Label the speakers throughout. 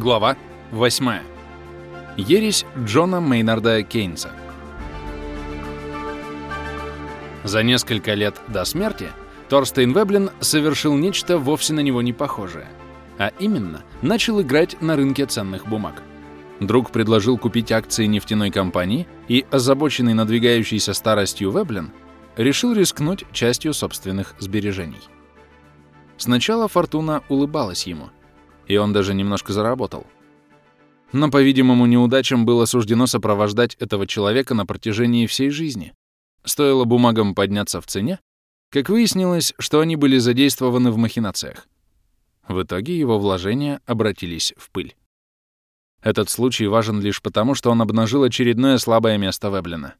Speaker 1: Глава 8. Ересь Джона Мейнарда Кейнса. За несколько лет до смерти Торстейн Веблин совершил нечто вовсе на него не похожее, а именно начал играть на рынке ценных бумаг. Друг предложил купить акции нефтяной компании, и озабоченный надвигающейся старостью Веблин решил рискнуть частью собственных сбережений. Сначала фортуна улыбалась ему, и он даже немножко заработал. Но, по-видимому, неудачам было суждено сопровождать этого человека на протяжении всей жизни. Стоило бумагам подняться в цене, как выяснилось, что они были задействованы в махинациях. В итоге его вложения обратились в пыль. Этот случай важен лишь потому, что он обнажил очередное слабое место Веблина.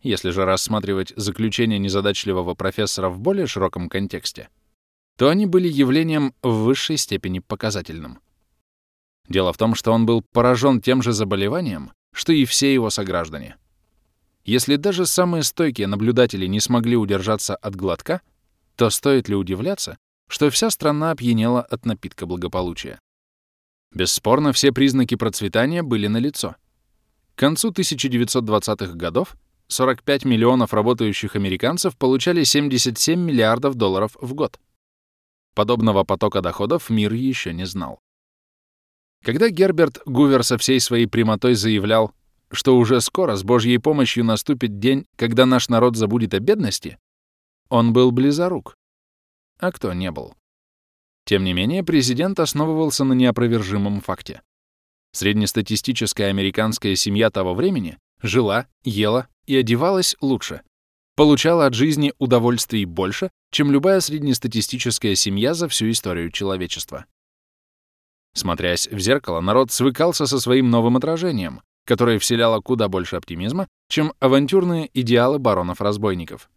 Speaker 1: Если же рассматривать заключение незадачливого профессора в более широком контексте — то они были явлением в высшей степени показательным. Дело в том, что он был поражен тем же заболеванием, что и все его сограждане. Если даже самые стойкие наблюдатели не смогли удержаться от глотка, то стоит ли удивляться, что вся страна опьянела от напитка благополучия? Бесспорно, все признаки процветания были налицо. К концу 1920-х годов 45 миллионов работающих американцев получали 77 миллиардов долларов в год. Подобного потока доходов мир еще не знал. Когда Герберт Гувер со всей своей прямотой заявлял, что уже скоро с Божьей помощью наступит день, когда наш народ забудет о бедности, он был близорук. А кто не был? Тем не менее, президент основывался на неопровержимом факте. Среднестатистическая американская семья того времени жила, ела и одевалась лучше, получала от жизни удовольствий больше, чем любая среднестатистическая семья за всю историю человечества. Смотрясь в зеркало, народ свыкался со своим новым отражением, которое вселяло куда больше оптимизма, чем авантюрные идеалы баронов-разбойников.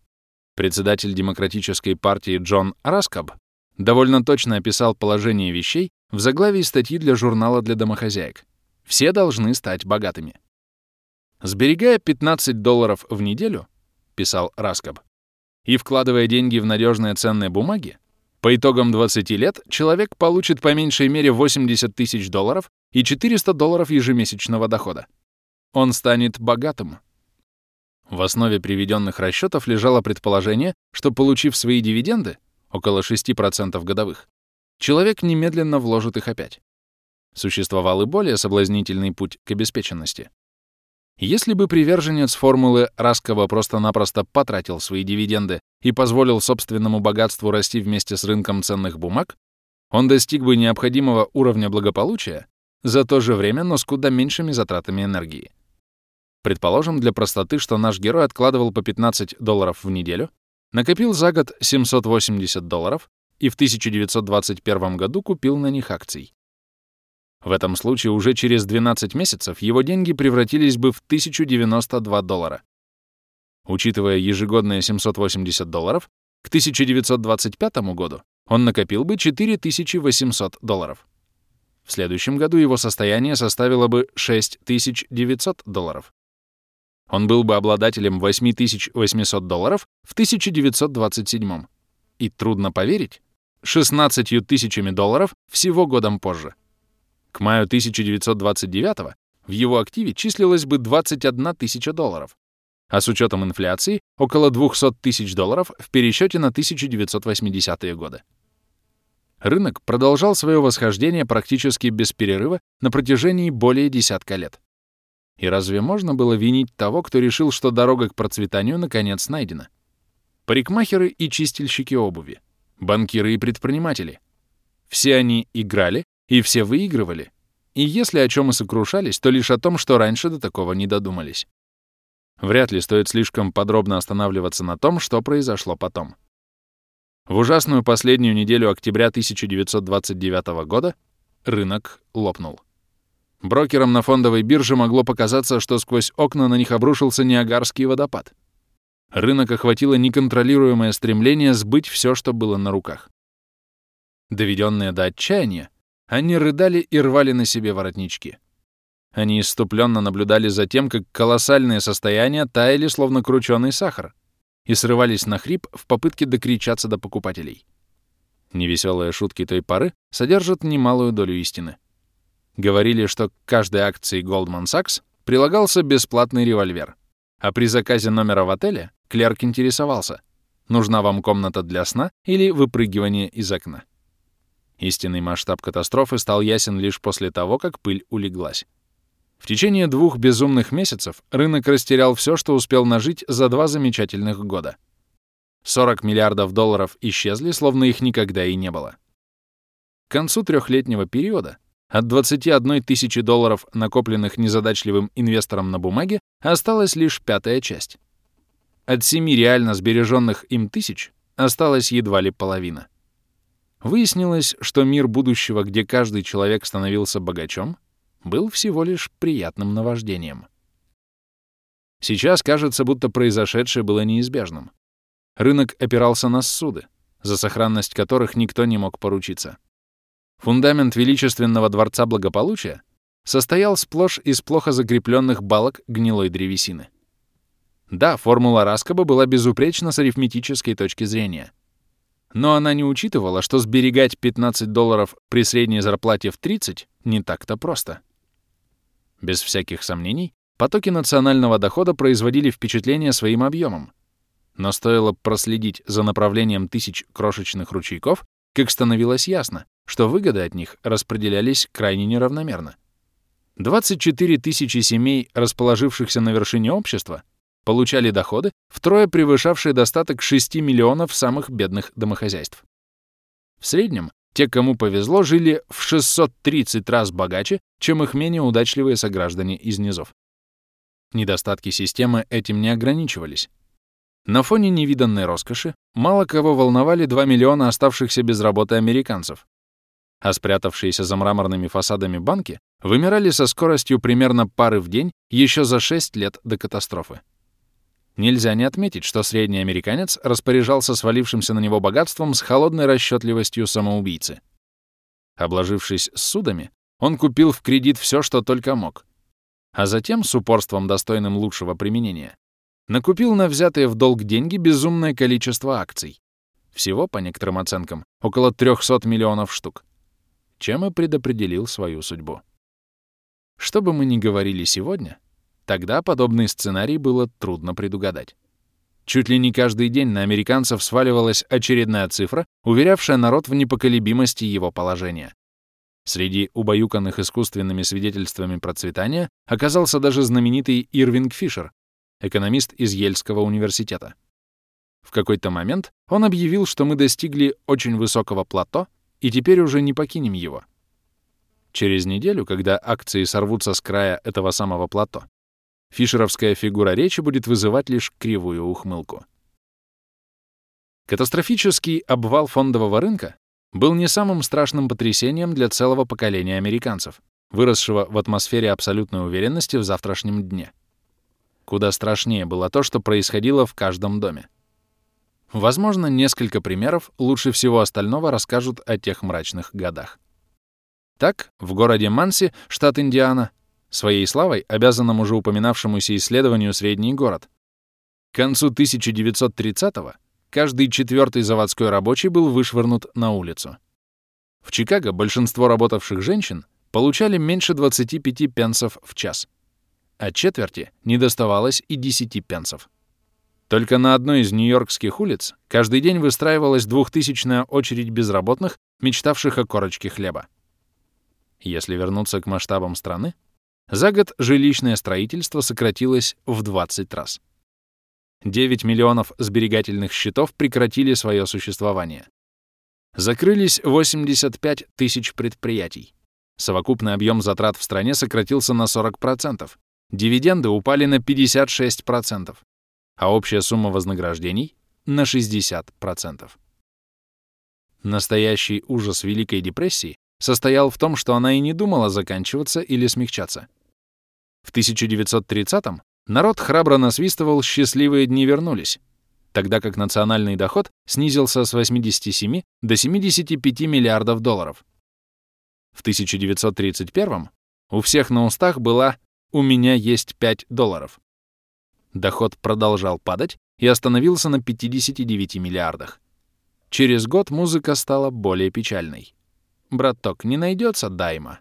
Speaker 1: Председатель Демократической партии Джон Раскаб довольно точно описал положение вещей в заглавии статьи для журнала для домохозяек. Все должны стать богатыми. Сберегая 15 долларов в неделю, — писал Раскоб, и вкладывая деньги в надежные ценные бумаги, по итогам 20 лет человек получит по меньшей мере 80 тысяч долларов и 400 долларов ежемесячного дохода. Он станет богатым. В основе приведенных расчетов лежало предположение, что, получив свои дивиденды, около 6% годовых, человек немедленно вложит их опять. Существовал и более соблазнительный путь к обеспеченности. Если бы приверженец формулы Раскова просто-напросто потратил свои дивиденды и позволил собственному богатству расти вместе с рынком ценных бумаг, он достиг бы необходимого уровня благополучия за то же время, но с куда меньшими затратами энергии. Предположим для простоты, что наш герой откладывал по 15 долларов в неделю, накопил за год 780 долларов и в 1921 году купил на них акций. В этом случае уже через 12 месяцев его деньги превратились бы в 1092 доллара. Учитывая ежегодные 780 долларов, к 1925 году он накопил бы 4800 долларов. В следующем году его состояние составило бы 6900 долларов. Он был бы обладателем 8800 долларов в 1927 и, трудно поверить, 16 тысячами долларов всего годом позже. К маю 1929 в его активе числилось бы 21 тысяча долларов, а с учетом инфляции — около 200 тысяч долларов в пересчете на 1980-е годы. Рынок продолжал свое восхождение практически без перерыва на протяжении более десятка лет. И разве можно было винить того, кто решил, что дорога к процветанию наконец найдена? Парикмахеры и чистильщики обуви, банкиры и предприниматели. Все они играли и все выигрывали. И если о чем и сокрушались, то лишь о том, что раньше до такого не додумались. Вряд ли стоит слишком подробно останавливаться на том, что произошло потом. В ужасную последнюю неделю октября 1929 года рынок лопнул. Брокерам на фондовой бирже могло показаться, что сквозь окна на них обрушился Ниагарский водопад. Рынок охватило неконтролируемое стремление сбыть все, что было на руках. Доведенные до отчаяния, они рыдали и рвали на себе воротнички. Они иступленно наблюдали за тем, как колоссальные состояния таяли, словно крученый сахар, и срывались на хрип в попытке докричаться до покупателей. Невеселые шутки той поры содержат немалую долю истины. Говорили, что к каждой акции Goldman Sachs прилагался бесплатный револьвер. А при заказе номера в отеле клерк интересовался, нужна вам комната для сна или выпрыгивание из окна. Истинный масштаб катастрофы стал ясен лишь после того, как пыль улеглась. В течение двух безумных месяцев рынок растерял все, что успел нажить за два замечательных года. 40 миллиардов долларов исчезли, словно их никогда и не было. К концу трехлетнего периода от 21 тысячи долларов, накопленных незадачливым инвестором на бумаге, осталась лишь пятая часть. От семи реально сбереженных им тысяч осталась едва ли половина. Выяснилось, что мир будущего, где каждый человек становился богачом, был всего лишь приятным наваждением. Сейчас кажется, будто произошедшее было неизбежным. Рынок опирался на суды, за сохранность которых никто не мог поручиться. Фундамент величественного дворца благополучия состоял сплошь из плохо закрепленных балок гнилой древесины. Да, формула Раскоба была безупречна с арифметической точки зрения. Но она не учитывала, что сберегать 15 долларов при средней зарплате в 30 не так-то просто. Без всяких сомнений, потоки национального дохода производили впечатление своим объемом. Но стоило проследить за направлением тысяч крошечных ручейков, как становилось ясно, что выгоды от них распределялись крайне неравномерно. 24 тысячи семей, расположившихся на вершине общества, получали доходы, втрое превышавшие достаток 6 миллионов самых бедных домохозяйств. В среднем, те, кому повезло, жили в 630 раз богаче, чем их менее удачливые сограждане из низов. Недостатки системы этим не ограничивались. На фоне невиданной роскоши мало кого волновали 2 миллиона оставшихся без работы американцев, а спрятавшиеся за мраморными фасадами банки вымирали со скоростью примерно пары в день еще за 6 лет до катастрофы. Нельзя не отметить, что средний американец распоряжался свалившимся на него богатством с холодной расчетливостью самоубийцы. Обложившись судами, он купил в кредит все, что только мог, а затем, с упорством достойным лучшего применения, накупил на взятые в долг деньги безумное количество акций. Всего, по некоторым оценкам, около 300 миллионов штук чем и предопределил свою судьбу. Что бы мы ни говорили сегодня, тогда подобный сценарий было трудно предугадать. Чуть ли не каждый день на американцев сваливалась очередная цифра, уверявшая народ в непоколебимости его положения. Среди убаюканных искусственными свидетельствами процветания оказался даже знаменитый Ирвинг Фишер, экономист из Ельского университета. В какой-то момент он объявил, что мы достигли очень высокого плато, и теперь уже не покинем его. Через неделю, когда акции сорвутся с края этого самого плато, фишеровская фигура речи будет вызывать лишь кривую ухмылку. Катастрофический обвал фондового рынка был не самым страшным потрясением для целого поколения американцев, выросшего в атмосфере абсолютной уверенности в завтрашнем дне. Куда страшнее было то, что происходило в каждом доме. Возможно, несколько примеров лучше всего остального расскажут о тех мрачных годах. Так, в городе Манси, штат Индиана, своей славой обязанном уже упоминавшемуся исследованию «Средний город», к концу 1930-го каждый четвертый заводской рабочий был вышвырнут на улицу. В Чикаго большинство работавших женщин получали меньше 25 пенсов в час, а четверти не доставалось и 10 пенсов. Только на одной из нью-йоркских улиц каждый день выстраивалась двухтысячная очередь безработных, мечтавших о корочке хлеба. Если вернуться к масштабам страны, за год жилищное строительство сократилось в 20 раз. 9 миллионов сберегательных счетов прекратили свое существование. Закрылись 85 тысяч предприятий. Совокупный объем затрат в стране сократился на 40%. Дивиденды упали на 56% а общая сумма вознаграждений — на 60%. Настоящий ужас Великой депрессии состоял в том, что она и не думала заканчиваться или смягчаться. В 1930-м народ храбро насвистывал «Счастливые дни вернулись», тогда как национальный доход снизился с 87 до 75 миллиардов долларов. В 1931-м у всех на устах была «У меня есть 5 долларов». Доход продолжал падать и остановился на 59 миллиардах. Через год музыка стала более печальной. «Браток, не найдется дайма».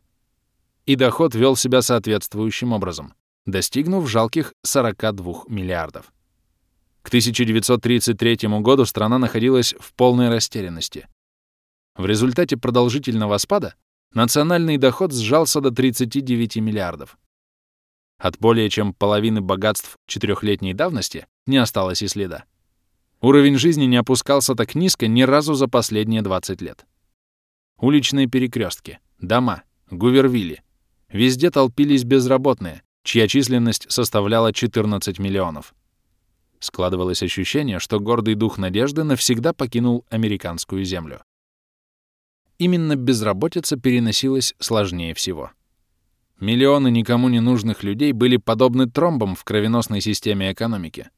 Speaker 1: и доход вел себя соответствующим образом, достигнув жалких 42 миллиардов. К 1933 году страна находилась в полной растерянности. В результате продолжительного спада национальный доход сжался до 39 миллиардов. От более чем половины богатств четырехлетней давности не осталось и следа. Уровень жизни не опускался так низко ни разу за последние 20 лет. Уличные перекрестки, дома, гувервилли. Везде толпились безработные, чья численность составляла 14 миллионов. Складывалось ощущение, что гордый дух надежды навсегда покинул американскую землю. Именно безработица переносилась сложнее всего. Миллионы никому не нужных людей были подобны тромбам в кровеносной системе экономики.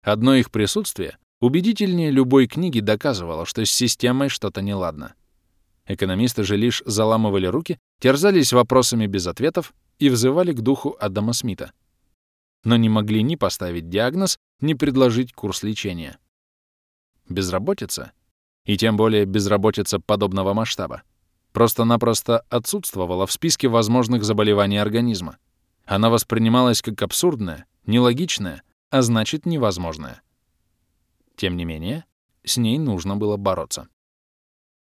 Speaker 1: Одно их присутствие убедительнее любой книги доказывало, что с системой что-то неладно. Экономисты же лишь заламывали руки, терзались вопросами без ответов и взывали к духу Адама Смита. Но не могли ни поставить диагноз, ни предложить курс лечения. Безработица, и тем более безработица подобного масштаба, просто-напросто отсутствовала в списке возможных заболеваний организма. Она воспринималась как абсурдная, нелогичная, а значит невозможная. Тем не менее, с ней нужно было бороться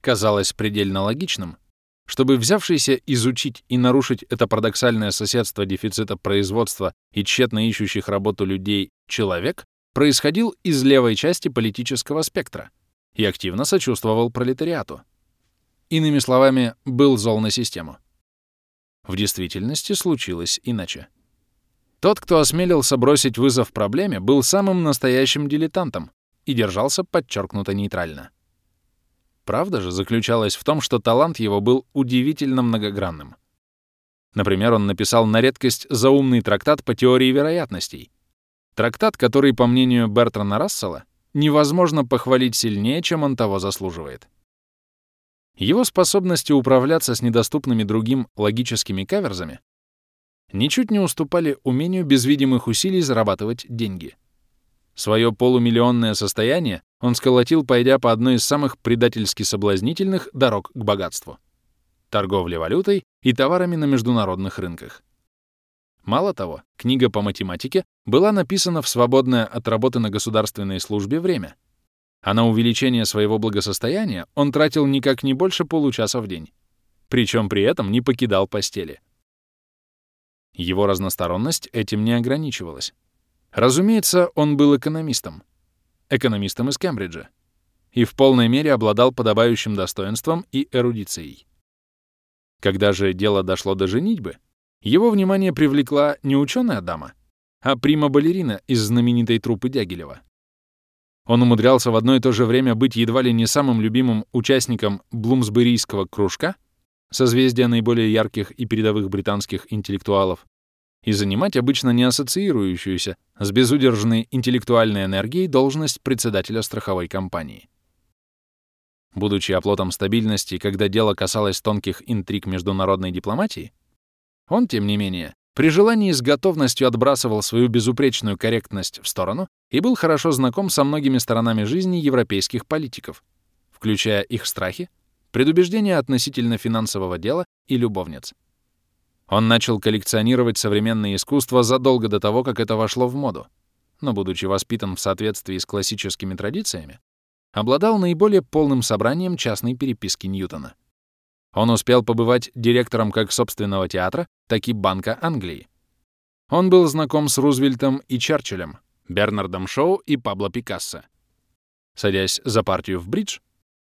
Speaker 1: казалось предельно логичным, чтобы взявшийся изучить и нарушить это парадоксальное соседство дефицита производства и тщетно ищущих работу людей человек происходил из левой части политического спектра и активно сочувствовал пролетариату. Иными словами, был зол на систему. В действительности случилось иначе. Тот, кто осмелился бросить вызов проблеме, был самым настоящим дилетантом и держался подчеркнуто нейтрально. Правда же заключалась в том, что талант его был удивительно многогранным. Например, он написал на редкость заумный трактат по теории вероятностей. Трактат, который, по мнению Бертрана Рассела, невозможно похвалить сильнее, чем он того заслуживает. Его способности управляться с недоступными другим логическими каверзами ничуть не уступали умению без видимых усилий зарабатывать деньги. Свое полумиллионное состояние он сколотил, пойдя по одной из самых предательски соблазнительных дорог к богатству — торговле валютой и товарами на международных рынках. Мало того, книга по математике была написана в свободное от работы на государственной службе время, а на увеличение своего благосостояния он тратил никак не больше получаса в день, причем при этом не покидал постели. Его разносторонность этим не ограничивалась. Разумеется, он был экономистом. Экономистом из Кембриджа. И в полной мере обладал подобающим достоинством и эрудицией. Когда же дело дошло до женитьбы, его внимание привлекла не ученая дама, а прима-балерина из знаменитой труппы Дягилева. Он умудрялся в одно и то же время быть едва ли не самым любимым участником Блумсберийского кружка, созвездия наиболее ярких и передовых британских интеллектуалов, и занимать обычно не ассоциирующуюся с безудержной интеллектуальной энергией должность председателя страховой компании. Будучи оплотом стабильности, когда дело касалось тонких интриг международной дипломатии, он, тем не менее, при желании с готовностью отбрасывал свою безупречную корректность в сторону и был хорошо знаком со многими сторонами жизни европейских политиков, включая их страхи, предубеждения относительно финансового дела и любовниц. Он начал коллекционировать современное искусство задолго до того, как это вошло в моду, но, будучи воспитан в соответствии с классическими традициями, обладал наиболее полным собранием частной переписки Ньютона. Он успел побывать директором как собственного театра, так и Банка Англии. Он был знаком с Рузвельтом и Черчиллем, Бернардом Шоу и Пабло Пикассо. Садясь за партию в бридж,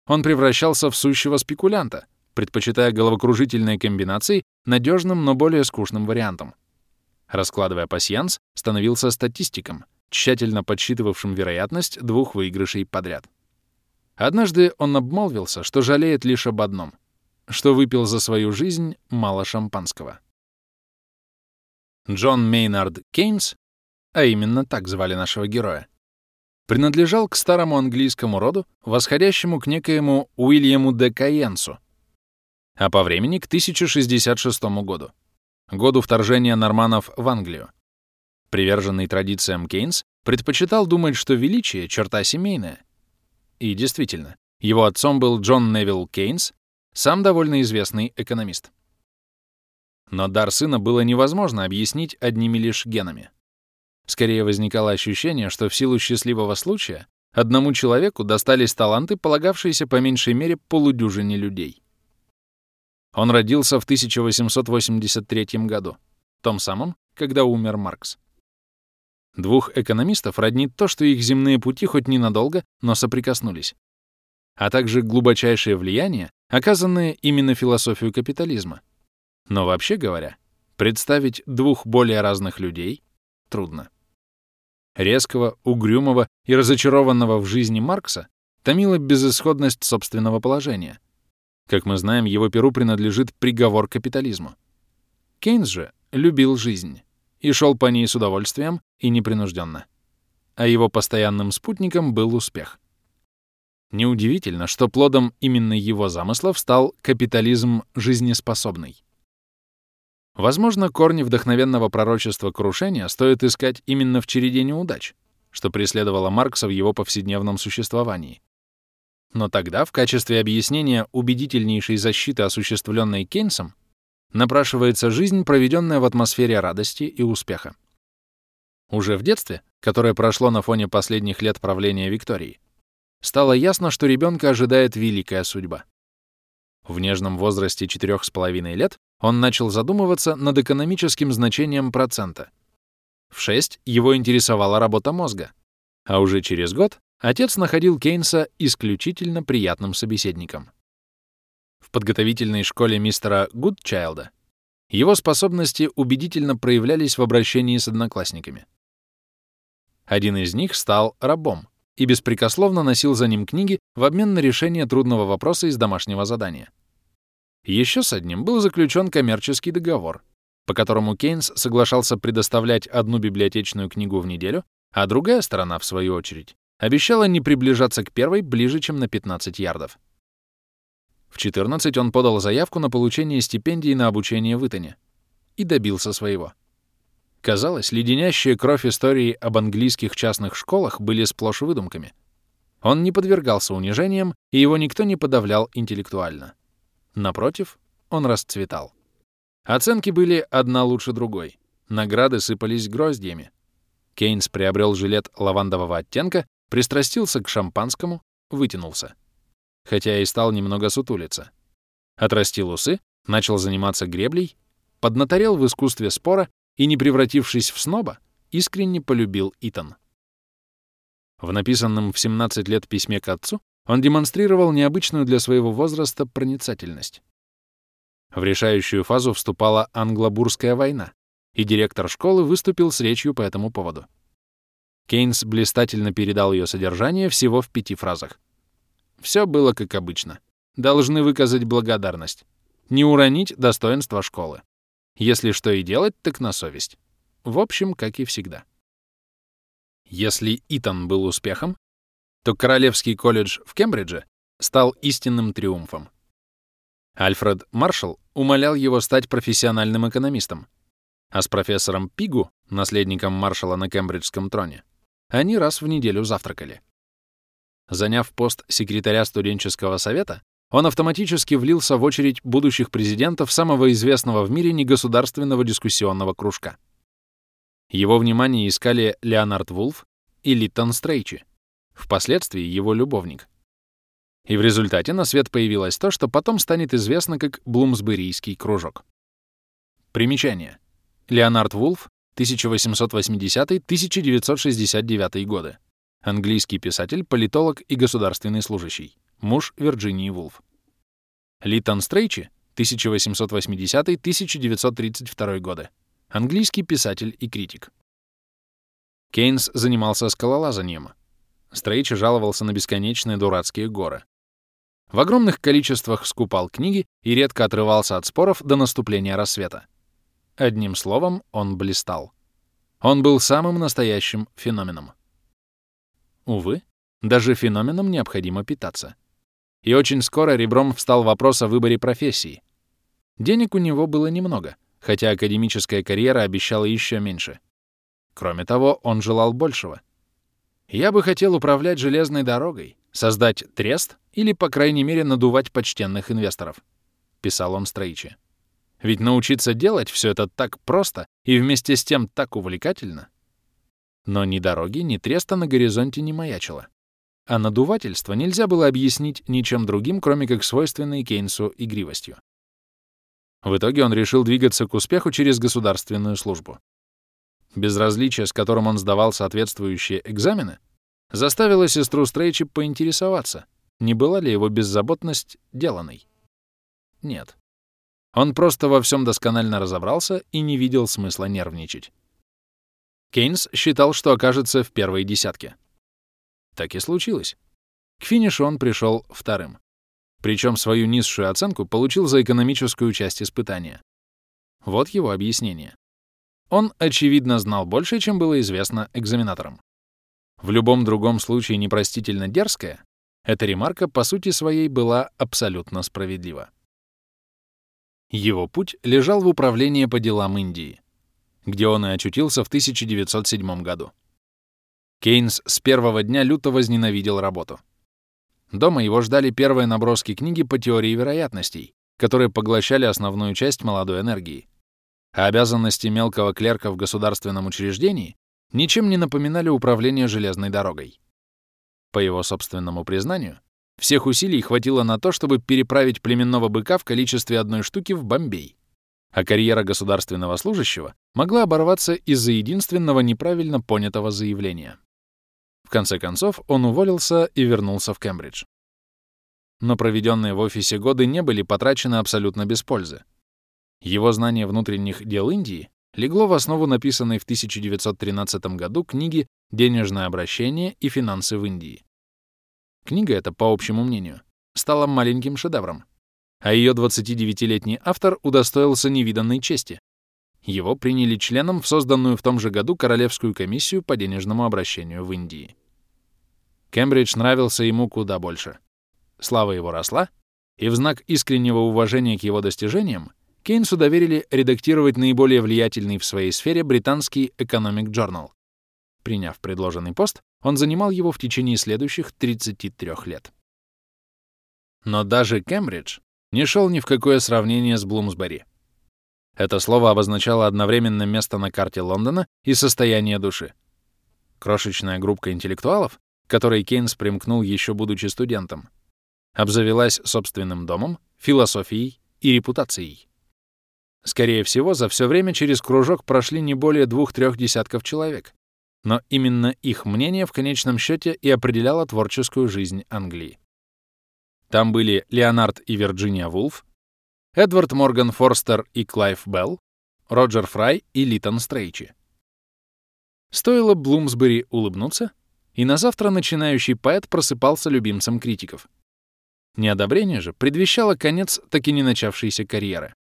Speaker 1: он превращался в сущего спекулянта, предпочитая головокружительные комбинации надежным, но более скучным вариантом. Раскладывая пасьянс, становился статистиком, тщательно подсчитывавшим вероятность двух выигрышей подряд. Однажды он обмолвился, что жалеет лишь об одном — что выпил за свою жизнь мало шампанского. Джон Мейнард Кейнс, а именно так звали нашего героя, принадлежал к старому английскому роду, восходящему к некоему Уильяму де Каенсу, а по времени к 1066 году, году вторжения норманов в Англию. Приверженный традициям Кейнс предпочитал думать, что величие — черта семейная. И действительно, его отцом был Джон Невилл Кейнс, сам довольно известный экономист. Но дар сына было невозможно объяснить одними лишь генами. Скорее возникало ощущение, что в силу счастливого случая одному человеку достались таланты, полагавшиеся по меньшей мере полудюжине людей. Он родился в 1883 году, том самом, когда умер Маркс. Двух экономистов роднит то, что их земные пути хоть ненадолго, но соприкоснулись, а также глубочайшее влияние, оказанное именно философию капитализма. Но вообще говоря, представить двух более разных людей трудно. Резкого, угрюмого и разочарованного в жизни Маркса томила безысходность собственного положения. Как мы знаем, его перу принадлежит приговор капитализму. Кейнс же любил жизнь и шел по ней с удовольствием и непринужденно. А его постоянным спутником был успех. Неудивительно, что плодом именно его замыслов стал капитализм жизнеспособный. Возможно, корни вдохновенного пророчества крушения стоит искать именно в череде неудач, что преследовало Маркса в его повседневном существовании. Но тогда, в качестве объяснения убедительнейшей защиты, осуществленной Кейнсом, напрашивается жизнь, проведенная в атмосфере радости и успеха. Уже в детстве, которое прошло на фоне последних лет правления Виктории, стало ясно, что ребенка ожидает великая судьба. В нежном возрасте четырех с половиной лет он начал задумываться над экономическим значением процента. В шесть его интересовала работа мозга, а уже через год отец находил Кейнса исключительно приятным собеседником в подготовительной школе мистера Гудчайлда, его способности убедительно проявлялись в обращении с одноклассниками. Один из них стал рабом и беспрекословно носил за ним книги в обмен на решение трудного вопроса из домашнего задания. Еще с одним был заключен коммерческий договор, по которому Кейнс соглашался предоставлять одну библиотечную книгу в неделю, а другая сторона, в свою очередь, обещала не приближаться к первой ближе, чем на 15 ярдов. В 14 он подал заявку на получение стипендии на обучение в Итоне и добился своего. Казалось, леденящая кровь истории об английских частных школах были сплошь выдумками. Он не подвергался унижениям, и его никто не подавлял интеллектуально. Напротив, он расцветал. Оценки были одна лучше другой. Награды сыпались гроздьями. Кейнс приобрел жилет лавандового оттенка, пристрастился к шампанскому, вытянулся хотя и стал немного сутулиться. Отрастил усы, начал заниматься греблей, поднаторел в искусстве спора и, не превратившись в сноба, искренне полюбил Итан. В написанном в 17 лет письме к отцу он демонстрировал необычную для своего возраста проницательность. В решающую фазу вступала англобурская война, и директор школы выступил с речью по этому поводу. Кейнс блистательно передал ее содержание всего в пяти фразах. Все было как обычно. Должны выказать благодарность. Не уронить достоинство школы. Если что и делать, так на совесть. В общем, как и всегда. Если Итан был успехом, то Королевский колледж в Кембридже стал истинным триумфом. Альфред Маршалл умолял его стать профессиональным экономистом, а с профессором Пигу, наследником маршала на Кембриджском троне, они раз в неделю завтракали. Заняв пост секретаря студенческого совета, он автоматически влился в очередь будущих президентов самого известного в мире негосударственного дискуссионного кружка. Его внимание искали Леонард Вулф и Литтон Стрейчи, впоследствии его любовник. И в результате на свет появилось то, что потом станет известно как Блумсберийский кружок. Примечание. Леонард Вулф, 1880-1969 годы английский писатель, политолог и государственный служащий, муж Вирджинии Вулф. Литон Стрейчи, 1880-1932 годы, английский писатель и критик. Кейнс занимался скалолазанием. Стрейчи жаловался на бесконечные дурацкие горы. В огромных количествах скупал книги и редко отрывался от споров до наступления рассвета. Одним словом, он блистал. Он был самым настоящим феноменом. Увы, даже феноменом необходимо питаться. И очень скоро ребром встал вопрос о выборе профессии. Денег у него было немного, хотя академическая карьера обещала еще меньше. Кроме того, он желал большего. «Я бы хотел управлять железной дорогой, создать трест или, по крайней мере, надувать почтенных инвесторов», — писал он Стрейчи. Ведь научиться делать все это так просто и вместе с тем так увлекательно. Но ни дороги, ни треста на горизонте не маячило. А надувательство нельзя было объяснить ничем другим, кроме как свойственной Кейнсу игривостью. В итоге он решил двигаться к успеху через государственную службу. Безразличие, с которым он сдавал соответствующие экзамены, заставило сестру Стрейчи поинтересоваться, не была ли его беззаботность деланной. Нет. Он просто во всем досконально разобрался и не видел смысла нервничать. Кейнс считал, что окажется в первой десятке. Так и случилось. К финишу он пришел вторым. Причем свою низшую оценку получил за экономическую часть испытания. Вот его объяснение. Он, очевидно, знал больше, чем было известно экзаменаторам. В любом другом случае непростительно дерзкая, эта ремарка по сути своей была абсолютно справедлива. Его путь лежал в управление по делам Индии, где он и очутился в 1907 году. Кейнс с первого дня люто возненавидел работу. Дома его ждали первые наброски книги по теории вероятностей, которые поглощали основную часть молодой энергии. А обязанности мелкого клерка в государственном учреждении ничем не напоминали управление железной дорогой. По его собственному признанию, всех усилий хватило на то, чтобы переправить племенного быка в количестве одной штуки в Бомбей. А карьера государственного служащего могла оборваться из-за единственного неправильно понятого заявления. В конце концов, он уволился и вернулся в Кембридж. Но проведенные в офисе годы не были потрачены абсолютно без пользы. Его знание внутренних дел Индии легло в основу написанной в 1913 году книги «Денежное обращение и финансы в Индии». Книга эта, по общему мнению, стала маленьким шедевром, а ее 29-летний автор удостоился невиданной чести. Его приняли членом в созданную в том же году Королевскую комиссию по денежному обращению в Индии. Кембридж нравился ему куда больше. Слава его росла, и в знак искреннего уважения к его достижениям Кейнсу доверили редактировать наиболее влиятельный в своей сфере британский Economic Journal. Приняв предложенный пост, он занимал его в течение следующих 33 лет. Но даже Кембридж не шел ни в какое сравнение с Блумсбери. Это слово обозначало одновременно место на карте Лондона и состояние души. Крошечная группа интеллектуалов, к которой Кейнс примкнул еще будучи студентом, обзавелась собственным домом, философией и репутацией. Скорее всего, за все время через кружок прошли не более двух-трех десятков человек, но именно их мнение в конечном счете и определяло творческую жизнь Англии. Там были Леонард и Вирджиния Вулф, Эдвард Морган Форстер и Клайв Белл, Роджер Фрай и Литон Стрейчи. Стоило Блумсбери улыбнуться, и на завтра начинающий поэт просыпался любимцем критиков. Неодобрение же предвещало конец так и не начавшейся карьеры.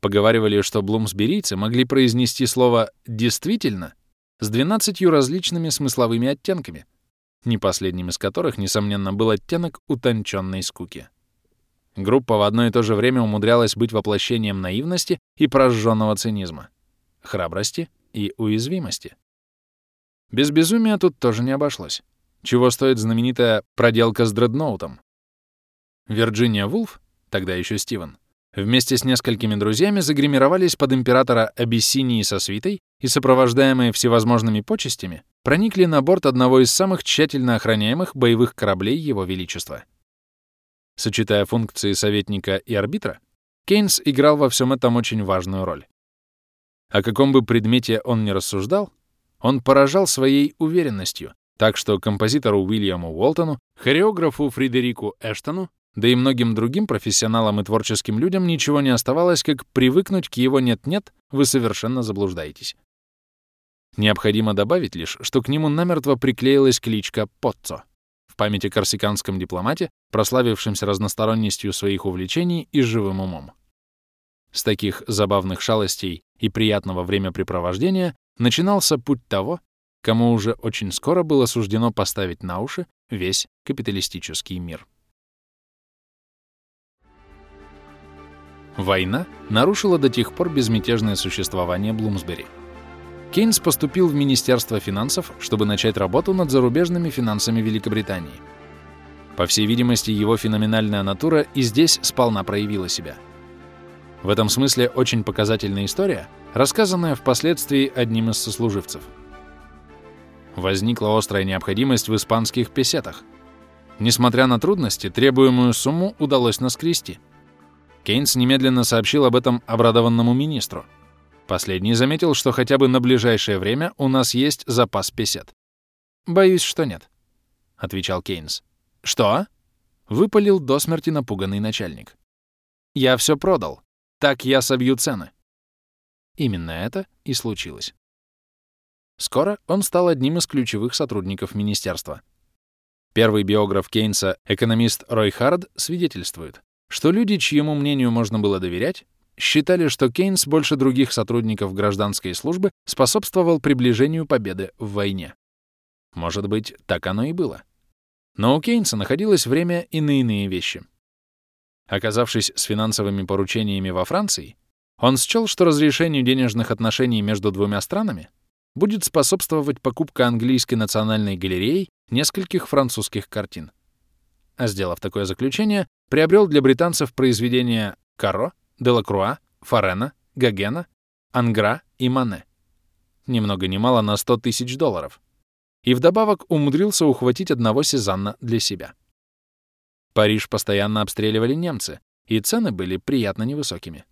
Speaker 1: Поговаривали, что блумсберийцы могли произнести слово «действительно» с 12 различными смысловыми оттенками, не последним из которых, несомненно, был оттенок утонченной скуки. Группа в одно и то же время умудрялась быть воплощением наивности и прожженного цинизма, храбрости и уязвимости. Без безумия тут тоже не обошлось. Чего стоит знаменитая проделка с дредноутом? Вирджиния Вулф, тогда еще Стивен, вместе с несколькими друзьями загримировались под императора Абиссинии со свитой и, сопровождаемые всевозможными почестями, проникли на борт одного из самых тщательно охраняемых боевых кораблей Его Величества. Сочетая функции советника и арбитра, Кейнс играл во всем этом очень важную роль. О каком бы предмете он ни рассуждал, он поражал своей уверенностью, так что композитору Уильяму Уолтону, хореографу Фредерику Эштону да и многим другим профессионалам и творческим людям ничего не оставалось, как привыкнуть к его «нет-нет, вы совершенно заблуждаетесь». Необходимо добавить лишь, что к нему намертво приклеилась кличка Потцо в памяти корсиканском дипломате, прославившемся разносторонностью своих увлечений и живым умом. С таких забавных шалостей и приятного времяпрепровождения начинался путь того, кому уже очень скоро было суждено поставить на уши весь капиталистический мир. Война нарушила до тех пор безмятежное существование Блумсбери. Кейнс поступил в Министерство финансов, чтобы начать работу над зарубежными финансами Великобритании. По всей видимости, его феноменальная натура и здесь сполна проявила себя. В этом смысле очень показательная история, рассказанная впоследствии одним из сослуживцев. Возникла острая необходимость в испанских песетах. Несмотря на трудности, требуемую сумму удалось наскрести. Кейнс немедленно сообщил об этом обрадованному министру. Последний заметил, что хотя бы на ближайшее время у нас есть запас песет. «Боюсь, что нет», — отвечал Кейнс. «Что?» — выпалил до смерти напуганный начальник. «Я все продал. Так я собью цены». Именно это и случилось. Скоро он стал одним из ключевых сотрудников министерства. Первый биограф Кейнса, экономист Рой Хард, свидетельствует, что люди, чьему мнению можно было доверять, считали, что Кейнс больше других сотрудников гражданской службы способствовал приближению победы в войне. Может быть, так оно и было. Но у Кейнса находилось время и на иные вещи. Оказавшись с финансовыми поручениями во Франции, он счел, что разрешению денежных отношений между двумя странами будет способствовать покупка английской национальной галереей нескольких французских картин. А сделав такое заключение, приобрел для британцев произведения Каро, Делакруа, Форена, Гогена, Ангра и Мане. Ни много ни мало на 100 тысяч долларов. И вдобавок умудрился ухватить одного Сезанна для себя. Париж постоянно обстреливали немцы, и цены были приятно невысокими.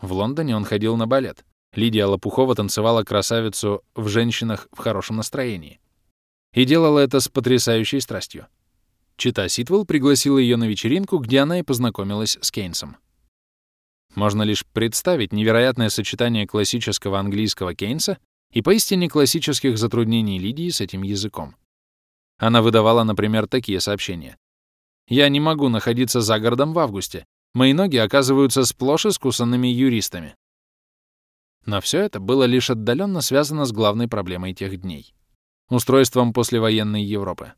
Speaker 1: В Лондоне он ходил на балет. Лидия Лопухова танцевала красавицу в «Женщинах в хорошем настроении». И делала это с потрясающей страстью. Чита Ситвелл пригласила ее на вечеринку, где она и познакомилась с Кейнсом. Можно лишь представить невероятное сочетание классического английского Кейнса и поистине классических затруднений Лидии с этим языком. Она выдавала, например, такие сообщения. «Я не могу находиться за городом в августе. Мои ноги оказываются сплошь искусанными юристами». Но все это было лишь отдаленно связано с главной проблемой тех дней — устройством послевоенной Европы.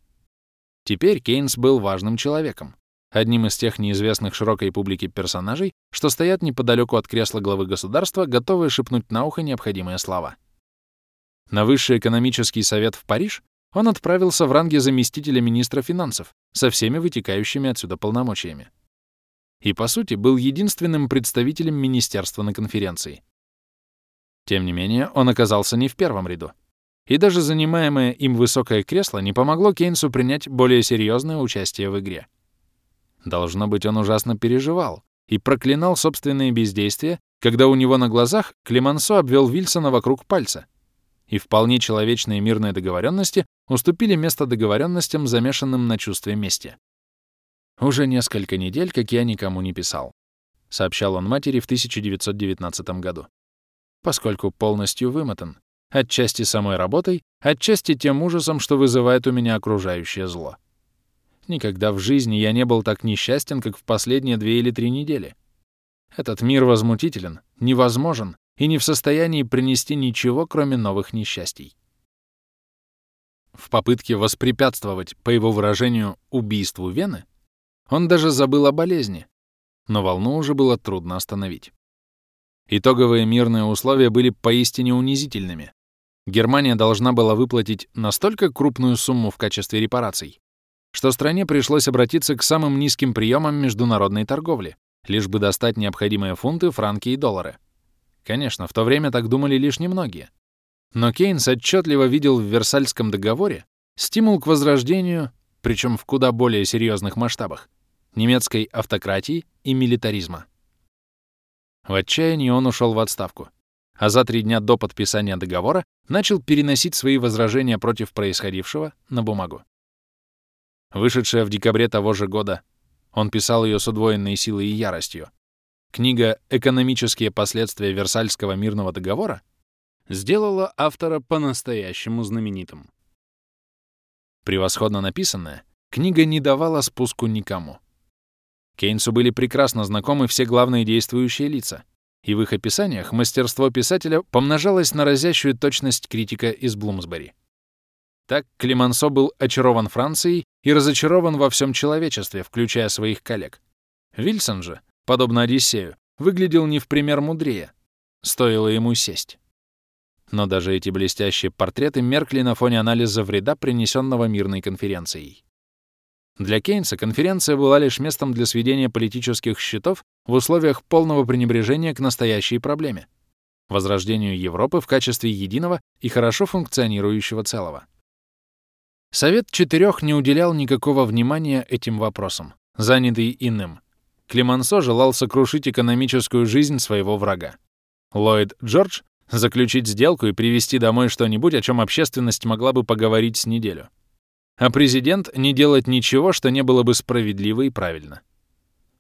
Speaker 1: Теперь Кейнс был важным человеком, одним из тех неизвестных широкой публике персонажей, что стоят неподалеку от кресла главы государства, готовые шепнуть на ухо необходимые слова. На Высший экономический совет в Париж он отправился в ранге заместителя министра финансов со всеми вытекающими отсюда полномочиями. И, по сути, был единственным представителем министерства на конференции. Тем не менее, он оказался не в первом ряду. И даже занимаемое им высокое кресло не помогло Кейнсу принять более серьезное участие в игре. Должно быть, он ужасно переживал и проклинал собственные бездействия, когда у него на глазах Клемансо обвел Вильсона вокруг пальца, и вполне человечные мирные договоренности уступили место договоренностям, замешанным на чувстве мести. «Уже несколько недель, как я никому не писал», — сообщал он матери в 1919 году. «Поскольку полностью вымотан, отчасти самой работой, отчасти тем ужасом, что вызывает у меня окружающее зло. Никогда в жизни я не был так несчастен, как в последние две или три недели. Этот мир возмутителен, невозможен и не в состоянии принести ничего, кроме новых несчастий. В попытке воспрепятствовать, по его выражению, убийству Вены, он даже забыл о болезни, но волну уже было трудно остановить. Итоговые мирные условия были поистине унизительными. Германия должна была выплатить настолько крупную сумму в качестве репараций, что стране пришлось обратиться к самым низким приемам международной торговли, лишь бы достать необходимые фунты, франки и доллары. Конечно, в то время так думали лишь немногие. Но Кейнс отчетливо видел в Версальском договоре стимул к возрождению, причем в куда более серьезных масштабах, немецкой автократии и милитаризма. В отчаянии он ушел в отставку, а за три дня до подписания договора начал переносить свои возражения против происходившего на бумагу. Вышедшая в декабре того же года, он писал ее с удвоенной силой и яростью, книга «Экономические последствия Версальского мирного договора» сделала автора по-настоящему знаменитым. Превосходно написанная, книга не давала спуску никому. Кейнсу были прекрасно знакомы все главные действующие лица, и в их описаниях мастерство писателя помножалось на разящую точность критика из Блумсбери. Так Климансо был очарован Францией и разочарован во всем человечестве, включая своих коллег. Вильсон же, подобно Одиссею, выглядел не в пример мудрее. Стоило ему сесть. Но даже эти блестящие портреты меркли на фоне анализа вреда, принесенного мирной конференцией. Для Кейнса конференция была лишь местом для сведения политических счетов в условиях полного пренебрежения к настоящей проблеме — возрождению Европы в качестве единого и хорошо функционирующего целого. Совет Четырех не уделял никакого внимания этим вопросам, занятый иным. Климансо желал сокрушить экономическую жизнь своего врага. Ллойд Джордж — заключить сделку и привезти домой что-нибудь, о чем общественность могла бы поговорить с неделю а президент не делать ничего, что не было бы справедливо и правильно.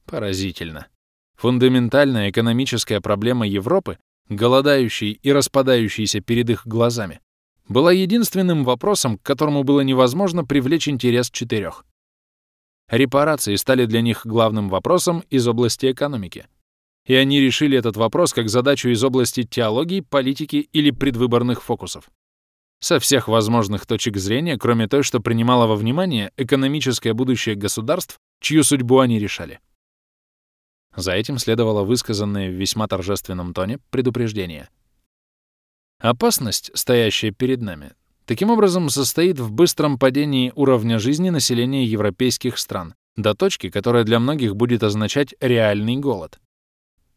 Speaker 1: Поразительно. Фундаментальная экономическая проблема Европы, голодающей и распадающейся перед их глазами, была единственным вопросом, к которому было невозможно привлечь интерес четырех. Репарации стали для них главным вопросом из области экономики. И они решили этот вопрос как задачу из области теологии, политики или предвыборных фокусов со всех возможных точек зрения, кроме той, что принимала во внимание экономическое будущее государств, чью судьбу они решали. За этим следовало высказанное в весьма торжественном тоне предупреждение. Опасность, стоящая перед нами, таким образом состоит в быстром падении уровня жизни населения европейских стран до точки, которая для многих будет означать реальный голод,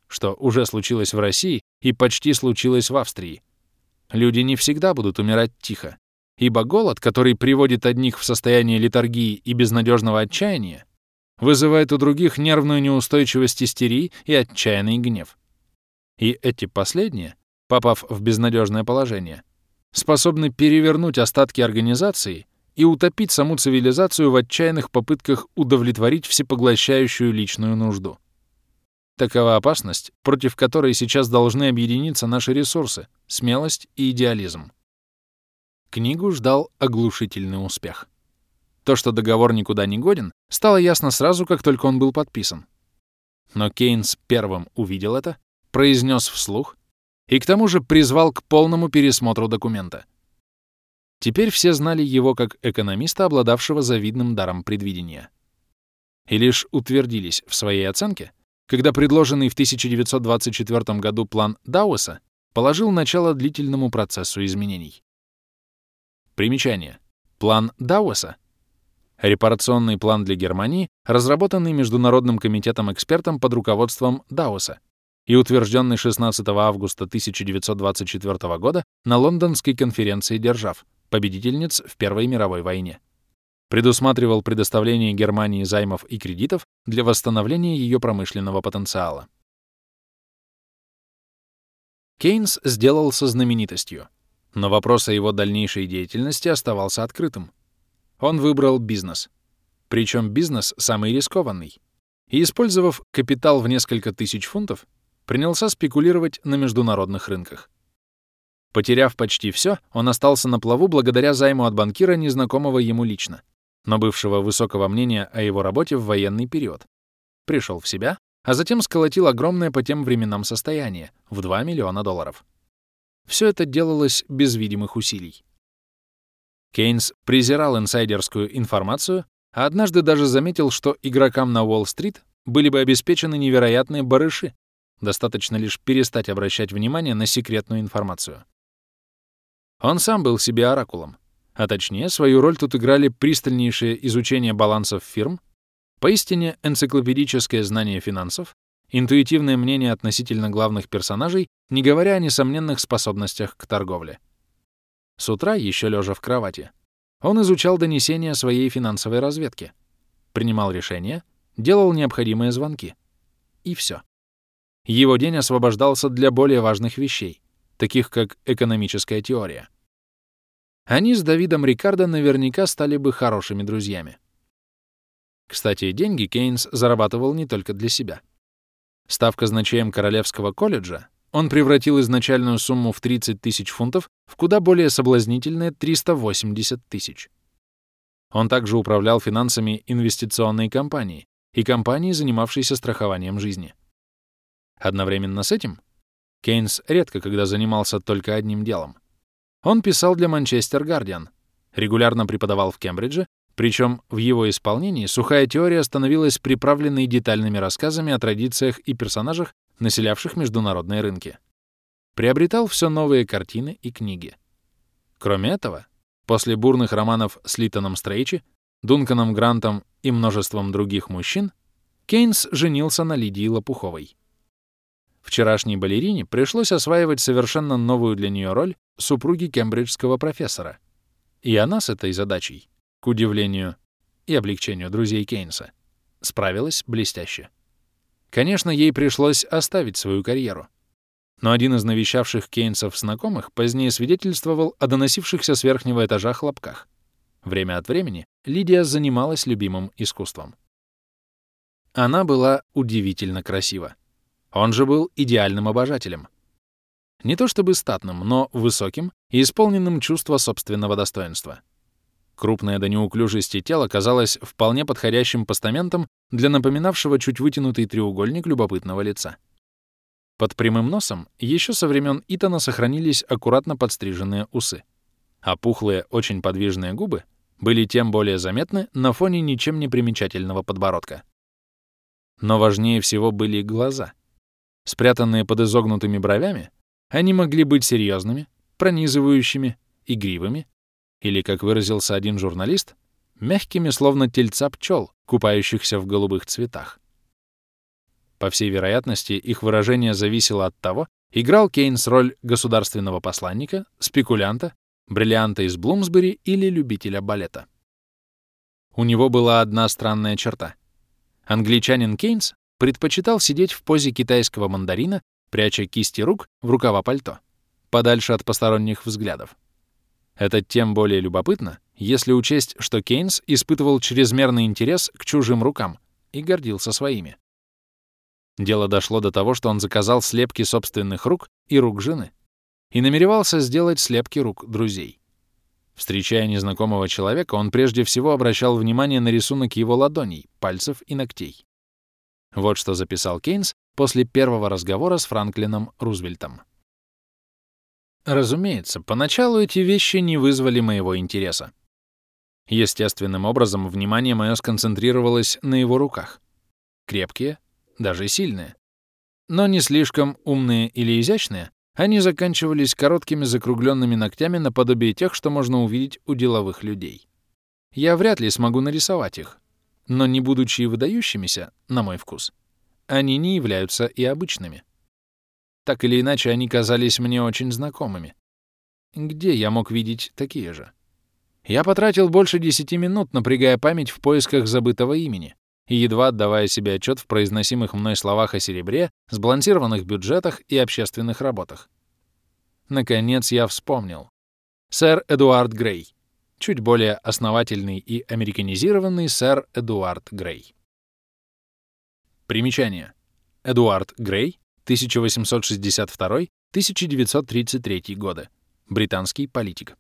Speaker 1: что уже случилось в России и почти случилось в Австрии, Люди не всегда будут умирать тихо, ибо голод, который приводит одних в состояние литургии и безнадежного отчаяния, вызывает у других нервную неустойчивость истерии и отчаянный гнев. И эти последние, попав в безнадежное положение, способны перевернуть остатки организации и утопить саму цивилизацию в отчаянных попытках удовлетворить всепоглощающую личную нужду. Такова опасность, против которой сейчас должны объединиться наши ресурсы, смелость и идеализм. Книгу ждал оглушительный успех. То, что договор никуда не годен, стало ясно сразу, как только он был подписан. Но Кейнс первым увидел это, произнес вслух и к тому же призвал к полному пересмотру документа. Теперь все знали его как экономиста, обладавшего завидным даром предвидения. И лишь утвердились в своей оценке, когда предложенный в 1924 году план Дауэса положил начало длительному процессу изменений. Примечание. План Дауэса — репарационный план для Германии, разработанный Международным комитетом-экспертом под руководством Дауэса и утвержденный 16 августа 1924 года на Лондонской конференции держав, победительниц в Первой мировой войне предусматривал предоставление Германии займов и кредитов для восстановления ее промышленного потенциала. Кейнс сделался знаменитостью, но вопрос о его дальнейшей деятельности оставался открытым. Он выбрал бизнес. Причем бизнес самый рискованный. И, использовав капитал в несколько тысяч фунтов, принялся спекулировать на международных рынках. Потеряв почти все, он остался на плаву благодаря займу от банкира, незнакомого ему лично но бывшего высокого мнения о его работе в военный период. Пришел в себя, а затем сколотил огромное по тем временам состояние в 2 миллиона долларов. Все это делалось без видимых усилий. Кейнс презирал инсайдерскую информацию, а однажды даже заметил, что игрокам на Уолл-стрит были бы обеспечены невероятные барыши, достаточно лишь перестать обращать внимание на секретную информацию. Он сам был себе оракулом, а точнее, свою роль тут играли пристальнейшее изучение балансов фирм, поистине энциклопедическое знание финансов, интуитивное мнение относительно главных персонажей, не говоря о несомненных способностях к торговле. С утра, еще лежа в кровати, он изучал донесения своей финансовой разведки, принимал решения, делал необходимые звонки. И все. Его день освобождался для более важных вещей, таких как экономическая теория. Они с Давидом Рикардо наверняка стали бы хорошими друзьями. Кстати, деньги Кейнс зарабатывал не только для себя. Став казначеем Королевского колледжа, он превратил изначальную сумму в 30 тысяч фунтов в куда более соблазнительные 380 тысяч. Он также управлял финансами инвестиционной компании и компании, занимавшейся страхованием жизни. Одновременно с этим Кейнс редко когда занимался только одним делом — он писал для Манчестер Гардиан, регулярно преподавал в Кембридже, причем в его исполнении сухая теория становилась приправленной детальными рассказами о традициях и персонажах, населявших международные рынки. Приобретал все новые картины и книги. Кроме этого, после бурных романов с Литоном Стрейчи, Дунканом Грантом и множеством других мужчин, Кейнс женился на Лидии Лопуховой. Вчерашней балерине пришлось осваивать совершенно новую для нее роль супруги кембриджского профессора. И она с этой задачей, к удивлению и облегчению друзей Кейнса, справилась блестяще. Конечно, ей пришлось оставить свою карьеру. Но один из навещавших Кейнсов знакомых позднее свидетельствовал о доносившихся с верхнего этажа хлопках. Время от времени Лидия занималась любимым искусством. Она была удивительно красива. Он же был идеальным обожателем. Не то чтобы статным, но высоким и исполненным чувства собственного достоинства. Крупное до неуклюжести тело казалось вполне подходящим постаментом для напоминавшего чуть вытянутый треугольник любопытного лица. Под прямым носом еще со времен Итана сохранились аккуратно подстриженные усы, а пухлые, очень подвижные губы были тем более заметны на фоне ничем не примечательного подбородка. Но важнее всего были глаза. Спрятанные под изогнутыми бровями, они могли быть серьезными, пронизывающими, игривыми, или, как выразился один журналист, мягкими, словно тельца пчел, купающихся в голубых цветах. По всей вероятности, их выражение зависело от того, играл Кейнс роль государственного посланника, спекулянта, бриллианта из Блумсбери или любителя балета. У него была одна странная черта. Англичанин Кейнс предпочитал сидеть в позе китайского мандарина, пряча кисти рук в рукава пальто, подальше от посторонних взглядов. Это тем более любопытно, если учесть, что Кейнс испытывал чрезмерный интерес к чужим рукам и гордился своими. Дело дошло до того, что он заказал слепки собственных рук и рук жены и намеревался сделать слепки рук друзей. Встречая незнакомого человека, он прежде всего обращал внимание на рисунок его ладоней, пальцев и ногтей. Вот что записал Кейнс после первого разговора с Франклином Рузвельтом. Разумеется, поначалу эти вещи не вызвали моего интереса. Естественным образом внимание мое сконцентрировалось на его руках. Крепкие, даже сильные. Но не слишком умные или изящные, они заканчивались короткими закругленными ногтями наподобие тех, что можно увидеть у деловых людей. Я вряд ли смогу нарисовать их, но не будучи выдающимися, на мой вкус, они не являются и обычными. Так или иначе, они казались мне очень знакомыми. Где я мог видеть такие же? Я потратил больше десяти минут, напрягая память в поисках забытого имени и едва отдавая себе отчет в произносимых мной словах о серебре, сбалансированных бюджетах и общественных работах. Наконец я вспомнил. Сэр Эдуард Грей. Чуть более основательный и американизированный сэр Эдуард Грей. Примечание. Эдуард Грей 1862-1933 годы. Британский политик.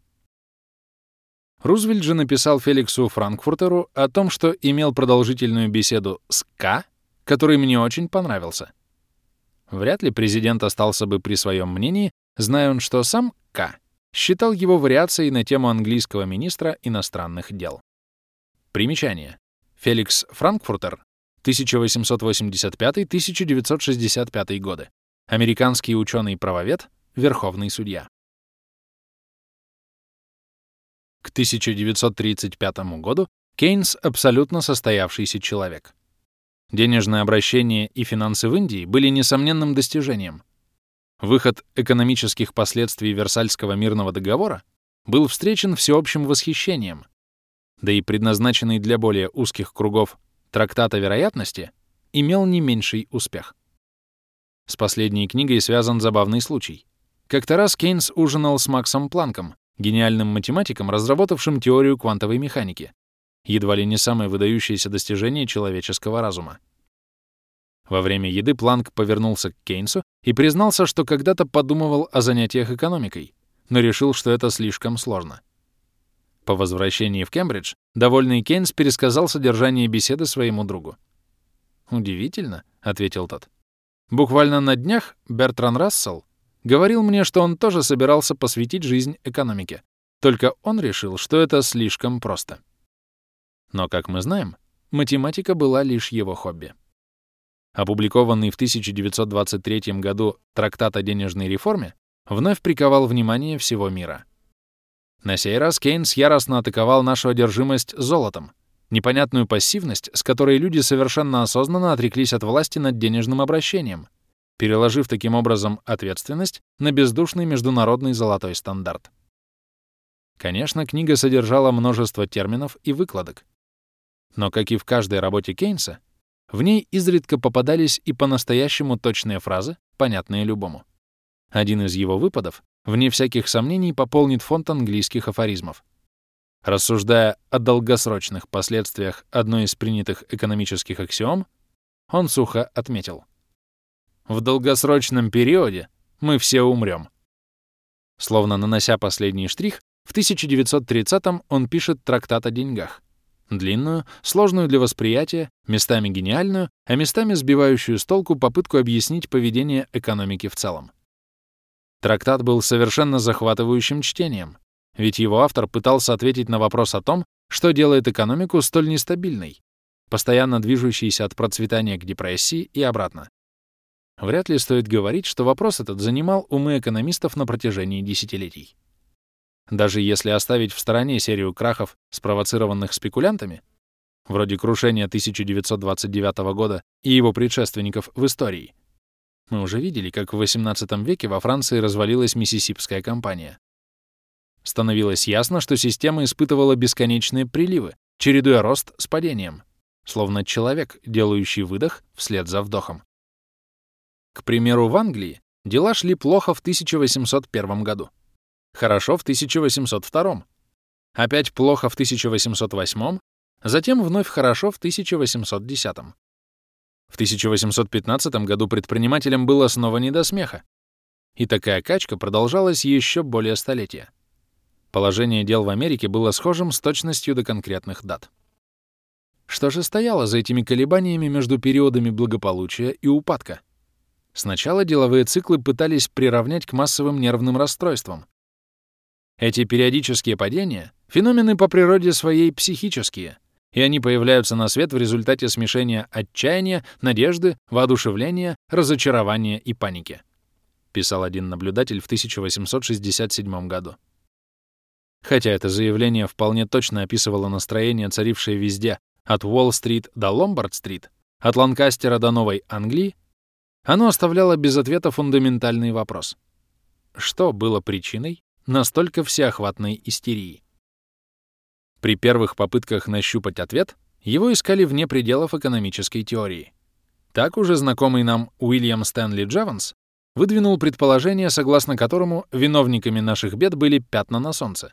Speaker 1: Рузвельт же написал Феликсу Франкфуртеру о том, что имел продолжительную беседу с К, который мне очень понравился. Вряд ли президент остался бы при своем мнении, зная он, что сам К считал его вариацией на тему английского министра иностранных дел. Примечание. Феликс Франкфуртер 1885-1965 годы. Американский ученый-правовед, верховный судья. К 1935 году Кейнс — абсолютно состоявшийся человек. Денежное обращение и финансы в Индии были несомненным достижением. Выход экономических последствий Версальского мирного договора был встречен всеобщим восхищением, да и предназначенный для более узких кругов Трактат о вероятности имел не меньший успех. С последней книгой связан забавный случай. Как-то раз Кейнс ужинал с Максом Планком, гениальным математиком, разработавшим теорию квантовой механики, едва ли не самое выдающееся достижение человеческого разума. Во время еды Планк повернулся к Кейнсу и признался, что когда-то подумывал о занятиях экономикой, но решил, что это слишком сложно. По возвращении в Кембридж довольный Кейнс пересказал содержание беседы своему другу. «Удивительно», — ответил тот. «Буквально на днях Бертран Рассел говорил мне, что он тоже собирался посвятить жизнь экономике, только он решил, что это слишком просто». Но, как мы знаем, математика была лишь его хобби. Опубликованный в 1923 году трактат о денежной реформе вновь приковал внимание всего мира — на сей раз Кейнс яростно атаковал нашу одержимость золотом непонятную пассивность, с которой люди совершенно осознанно отреклись от власти над денежным обращением, переложив таким образом ответственность на бездушный международный золотой стандарт. Конечно, книга содержала множество терминов и выкладок. Но, как и в каждой работе Кейнса, в ней изредка попадались и по-настоящему точные фразы, понятные любому. Один из его выпадов, вне всяких сомнений, пополнит фонд английских афоризмов. Рассуждая о долгосрочных последствиях одной из принятых экономических аксиом, он сухо отметил. «В долгосрочном периоде мы все умрем». Словно нанося последний штрих, в 1930-м он пишет трактат о деньгах. Длинную, сложную для восприятия, местами гениальную, а местами сбивающую с толку попытку объяснить поведение экономики в целом. Трактат был совершенно захватывающим чтением, ведь его автор пытался ответить на вопрос о том, что делает экономику столь нестабильной, постоянно движущейся от процветания к депрессии и обратно. Вряд ли стоит говорить, что вопрос этот занимал умы экономистов на протяжении десятилетий. Даже если оставить в стороне серию крахов, спровоцированных спекулянтами, вроде крушения 1929 года и его предшественников в истории, мы уже видели, как в XVIII веке во Франции развалилась Миссисипская компания. Становилось ясно, что система испытывала бесконечные приливы, чередуя рост с падением, словно человек, делающий выдох вслед за вдохом. К примеру, в Англии дела шли плохо в 1801 году, хорошо в 1802, опять плохо в 1808, затем вновь хорошо в 1810. В 1815 году предпринимателям было снова не до смеха, и такая качка продолжалась еще более столетия. Положение дел в Америке было схожим с точностью до конкретных дат. Что же стояло за этими колебаниями между периодами благополучия и упадка? Сначала деловые циклы пытались приравнять к массовым нервным расстройствам. Эти периодические падения — феномены по природе своей психические, и они появляются на свет в результате смешения отчаяния, надежды, воодушевления, разочарования и паники, писал один наблюдатель в 1867 году. Хотя это заявление вполне точно описывало настроение, царившее везде, от Уолл-стрит до Ломбард-стрит, от Ланкастера до Новой Англии, оно оставляло без ответа фундаментальный вопрос. Что было причиной настолько всеохватной истерии? При первых попытках нащупать ответ его искали вне пределов экономической теории. Так уже знакомый нам Уильям Стэнли Джеванс выдвинул предположение, согласно которому виновниками наших бед были пятна на солнце,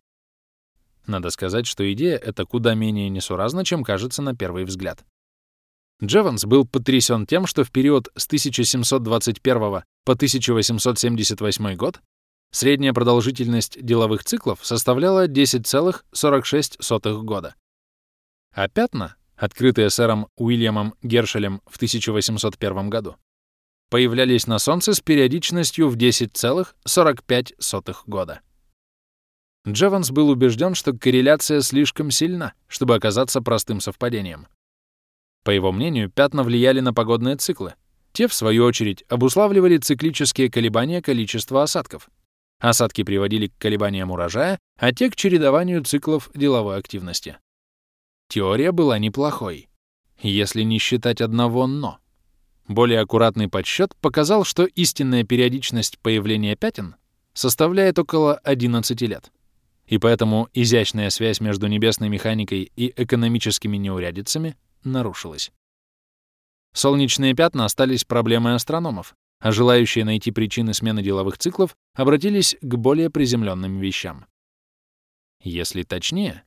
Speaker 1: надо сказать, что идея эта куда менее несуразна, чем кажется на первый взгляд. Джеванс был потрясен тем, что в период с 1721 по 1878 год средняя продолжительность деловых циклов составляла 10,46 года. А пятна, открытые сэром Уильямом Гершелем в 1801 году, появлялись на Солнце с периодичностью в 10,45 года. Джеванс был убежден, что корреляция слишком сильна, чтобы оказаться простым совпадением. По его мнению, пятна влияли на погодные циклы. Те, в свою очередь, обуславливали циклические колебания количества осадков. Осадки приводили к колебаниям урожая, а те — к чередованию циклов деловой активности. Теория была неплохой, если не считать одного «но». Более аккуратный подсчет показал, что истинная периодичность появления пятен составляет около 11 лет и поэтому изящная связь между небесной механикой и экономическими неурядицами нарушилась. Солнечные пятна остались проблемой астрономов, а желающие найти причины смены деловых циклов обратились к более приземленным вещам. Если точнее,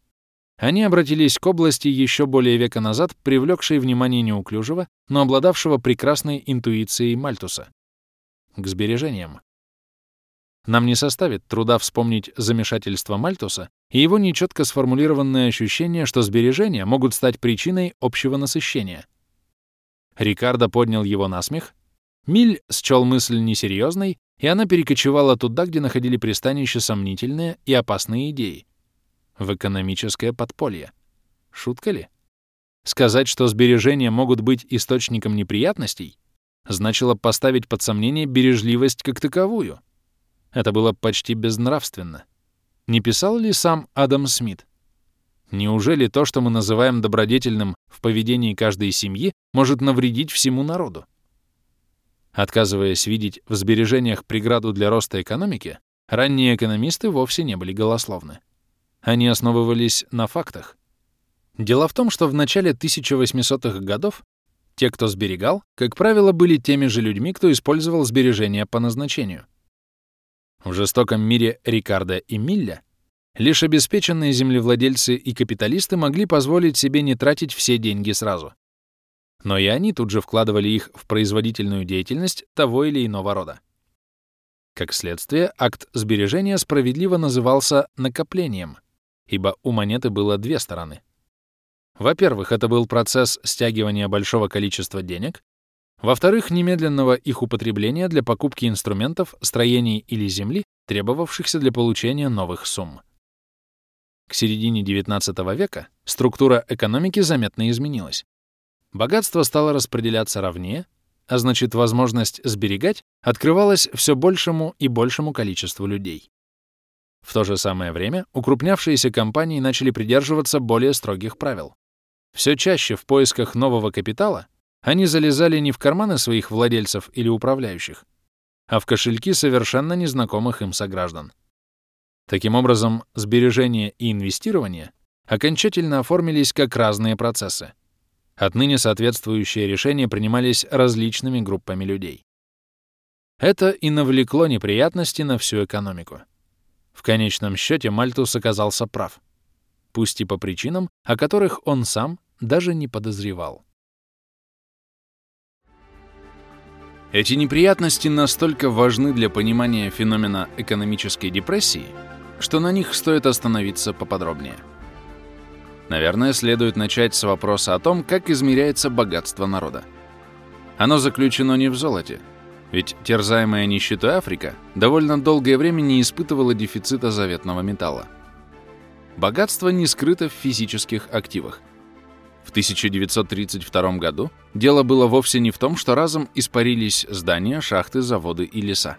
Speaker 1: они обратились к области еще более века назад, привлекшей внимание неуклюжего, но обладавшего прекрасной интуицией Мальтуса — к сбережениям. Нам не составит труда вспомнить замешательство Мальтуса и его нечетко сформулированное ощущение, что сбережения могут стать причиной общего насыщения. Рикардо поднял его на смех. Миль счел мысль несерьезной, и она перекочевала туда, где находили пристанище сомнительные и опасные идеи. В экономическое подполье. Шутка ли? Сказать, что сбережения могут быть источником неприятностей, значило поставить под сомнение бережливость как таковую — это было почти безнравственно. Не писал ли сам Адам Смит? Неужели то, что мы называем добродетельным в поведении каждой семьи, может навредить всему народу? Отказываясь видеть в сбережениях преграду для роста экономики, ранние экономисты вовсе не были голословны. Они основывались на фактах. Дело в том, что в начале 1800-х годов те, кто сберегал, как правило, были теми же людьми, кто использовал сбережения по назначению. В жестоком мире Рикардо и Милля лишь обеспеченные землевладельцы и капиталисты могли позволить себе не тратить все деньги сразу. Но и они тут же вкладывали их в производительную деятельность того или иного рода. Как следствие, акт сбережения справедливо назывался накоплением, ибо у монеты было две стороны. Во-первых, это был процесс стягивания большого количества денег, во-вторых, немедленного их употребления для покупки инструментов, строений или земли, требовавшихся для получения новых сумм. К середине XIX века структура экономики заметно изменилась. Богатство стало распределяться ровнее, а значит, возможность сберегать открывалась все большему и большему количеству людей. В то же самое время укрупнявшиеся компании начали придерживаться более строгих правил. Все чаще в поисках нового капитала они залезали не в карманы своих владельцев или управляющих, а в кошельки совершенно незнакомых им сограждан. Таким образом, сбережение и инвестирование окончательно оформились как разные процессы. Отныне соответствующие решения принимались различными группами людей. Это и навлекло неприятности на всю экономику. В конечном счете Мальтус оказался прав. Пусть и по причинам, о которых он сам даже не подозревал. Эти неприятности настолько важны для понимания феномена экономической депрессии, что на них стоит остановиться поподробнее. Наверное, следует начать с вопроса о том, как измеряется богатство народа. Оно заключено не в золоте, ведь терзаемая нищетой Африка довольно долгое время не испытывала дефицита заветного металла. Богатство не скрыто в физических активах — в 1932 году дело было вовсе не в том, что разом испарились здания, шахты, заводы и леса.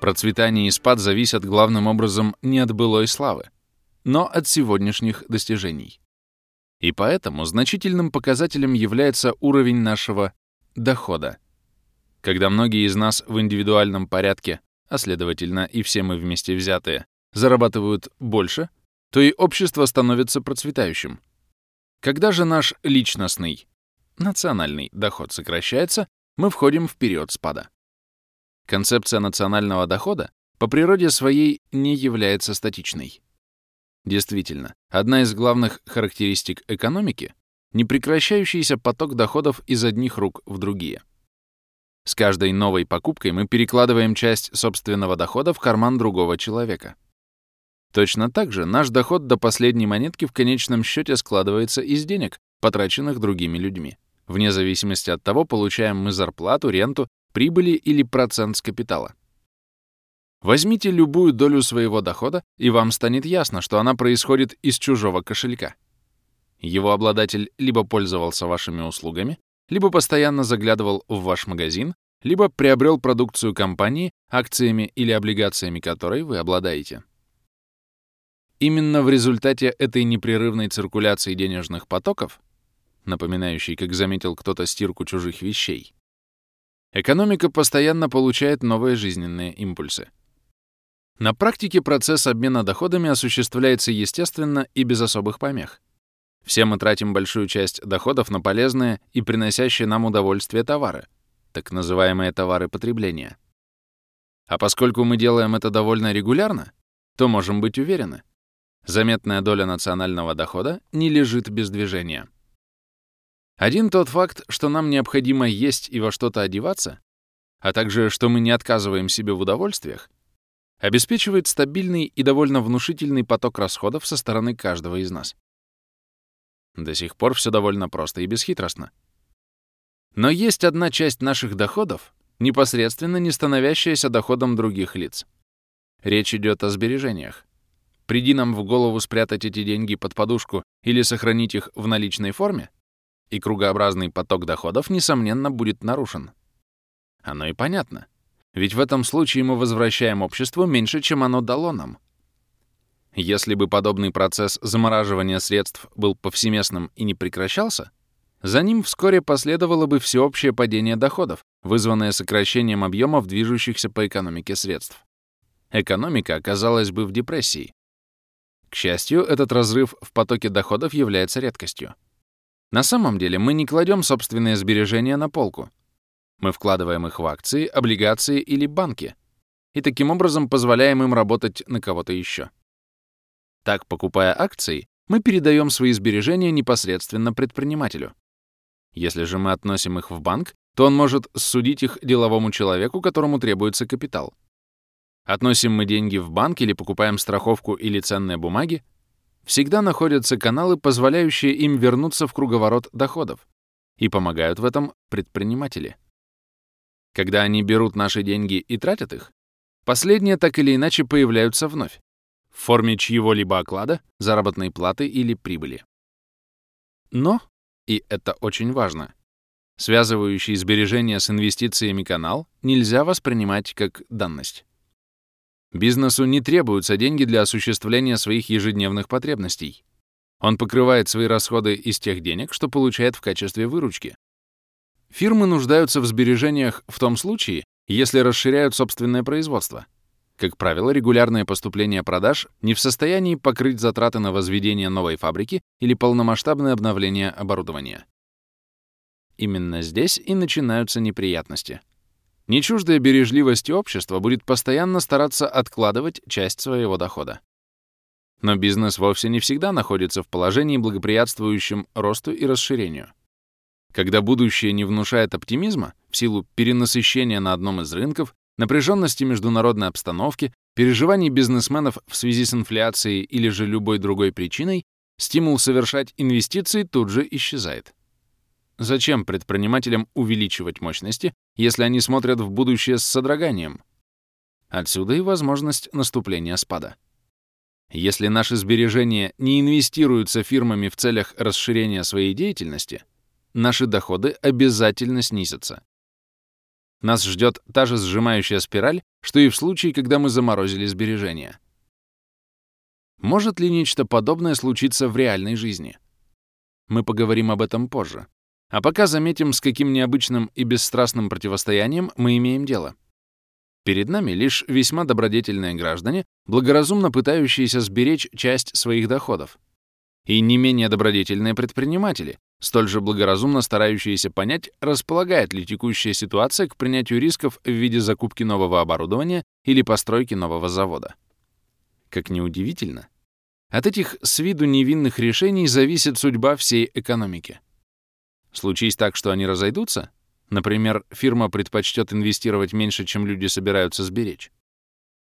Speaker 1: Процветание и спад зависят главным образом не от былой славы, но от сегодняшних достижений. И поэтому значительным показателем является уровень нашего дохода. Когда многие из нас в индивидуальном порядке, а следовательно и все мы вместе взятые, зарабатывают больше, то и общество становится процветающим — когда же наш личностный, национальный доход сокращается, мы входим в период спада. Концепция национального дохода по природе своей не является статичной. Действительно, одна из главных характеристик экономики — непрекращающийся поток доходов из одних рук в другие. С каждой новой покупкой мы перекладываем часть собственного дохода в карман другого человека — Точно так же наш доход до последней монетки в конечном счете складывается из денег, потраченных другими людьми. Вне зависимости от того, получаем мы зарплату, ренту, прибыли или процент с капитала. Возьмите любую долю своего дохода, и вам станет ясно, что она происходит из чужого кошелька. Его обладатель либо пользовался вашими услугами, либо постоянно заглядывал в ваш магазин, либо приобрел продукцию компании, акциями или облигациями которой вы обладаете. Именно в результате этой непрерывной циркуляции денежных потоков, напоминающей, как заметил кто-то, стирку чужих вещей, экономика постоянно получает новые жизненные импульсы. На практике процесс обмена доходами осуществляется естественно и без особых помех. Все мы тратим большую часть доходов на полезные и приносящие нам удовольствие товары, так называемые товары потребления. А поскольку мы делаем это довольно регулярно, то можем быть уверены, Заметная доля национального дохода не лежит без движения. Один тот факт, что нам необходимо есть и во что-то одеваться, а также что мы не отказываем себе в удовольствиях, обеспечивает стабильный и довольно внушительный поток расходов со стороны каждого из нас. До сих пор все довольно просто и бесхитростно. Но есть одна часть наших доходов, непосредственно не становящаяся доходом других лиц. Речь идет о сбережениях. Приди нам в голову спрятать эти деньги под подушку или сохранить их в наличной форме, и кругообразный поток доходов, несомненно, будет нарушен. Оно и понятно. Ведь в этом случае мы возвращаем обществу меньше, чем оно дало нам. Если бы подобный процесс замораживания средств был повсеместным и не прекращался, за ним вскоре последовало бы всеобщее падение доходов, вызванное сокращением объемов движущихся по экономике средств. Экономика оказалась бы в депрессии. К счастью, этот разрыв в потоке доходов является редкостью. На самом деле мы не кладем собственные сбережения на полку. Мы вкладываем их в акции, облигации или банки, и таким образом позволяем им работать на кого-то еще. Так, покупая акции, мы передаем свои сбережения непосредственно предпринимателю. Если же мы относим их в банк, то он может судить их деловому человеку, которому требуется капитал. Относим мы деньги в банк или покупаем страховку или ценные бумаги, всегда находятся каналы, позволяющие им вернуться в круговорот доходов, и помогают в этом предприниматели. Когда они берут наши деньги и тратят их, последние так или иначе появляются вновь, в форме чьего-либо оклада, заработной платы или прибыли. Но и это очень важно. Связывающий сбережения с инвестициями канал нельзя воспринимать как данность. Бизнесу не требуются деньги для осуществления своих ежедневных потребностей. Он покрывает свои расходы из тех денег, что получает в качестве выручки. Фирмы нуждаются в сбережениях в том случае, если расширяют собственное производство — как правило, регулярное поступление продаж не в состоянии покрыть затраты на возведение новой фабрики или полномасштабное обновление оборудования. Именно здесь и начинаются неприятности. Нечуждая бережливости общества будет постоянно стараться откладывать часть своего дохода. Но бизнес вовсе не всегда находится в положении, благоприятствующем росту и расширению. Когда будущее не внушает оптимизма в силу перенасыщения на одном из рынков напряженности международной обстановки, переживаний бизнесменов в связи с инфляцией или же любой другой причиной, стимул совершать инвестиции тут же исчезает. Зачем предпринимателям увеличивать мощности, если они смотрят в будущее с содроганием? Отсюда и возможность наступления спада. Если наши сбережения не инвестируются фирмами в целях расширения своей деятельности, наши доходы обязательно снизятся. Нас ждет та же сжимающая спираль, что и в случае, когда мы заморозили сбережения. Может ли нечто подобное случиться в реальной жизни? Мы поговорим об этом позже. А пока заметим, с каким необычным и бесстрастным противостоянием мы имеем дело. Перед нами лишь весьма добродетельные граждане, благоразумно пытающиеся сберечь часть своих доходов. И не менее добродетельные предприниматели, столь же благоразумно старающиеся понять, располагает ли текущая ситуация к принятию рисков в виде закупки нового оборудования или постройки нового завода. Как ни удивительно, от этих с виду невинных решений зависит судьба всей экономики. Случись так, что они разойдутся, например, фирма предпочтет инвестировать меньше, чем люди собираются сберечь,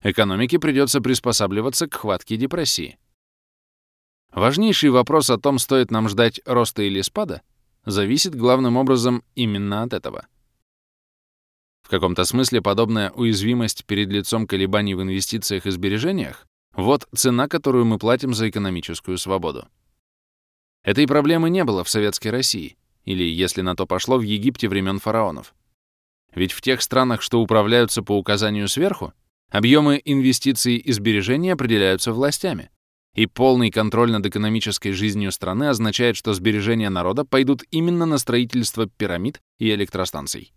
Speaker 1: экономике придется приспосабливаться к хватке депрессии. Важнейший вопрос о том, стоит нам ждать роста или спада, зависит главным образом именно от этого. В каком-то смысле подобная уязвимость перед лицом колебаний в инвестициях и сбережениях — вот цена, которую мы платим за экономическую свободу. Этой проблемы не было в Советской России, или, если на то пошло, в Египте времен фараонов. Ведь в тех странах, что управляются по указанию сверху, объемы инвестиций и сбережений определяются властями, и полный контроль над экономической жизнью страны означает, что сбережения народа пойдут именно на строительство пирамид и электростанций.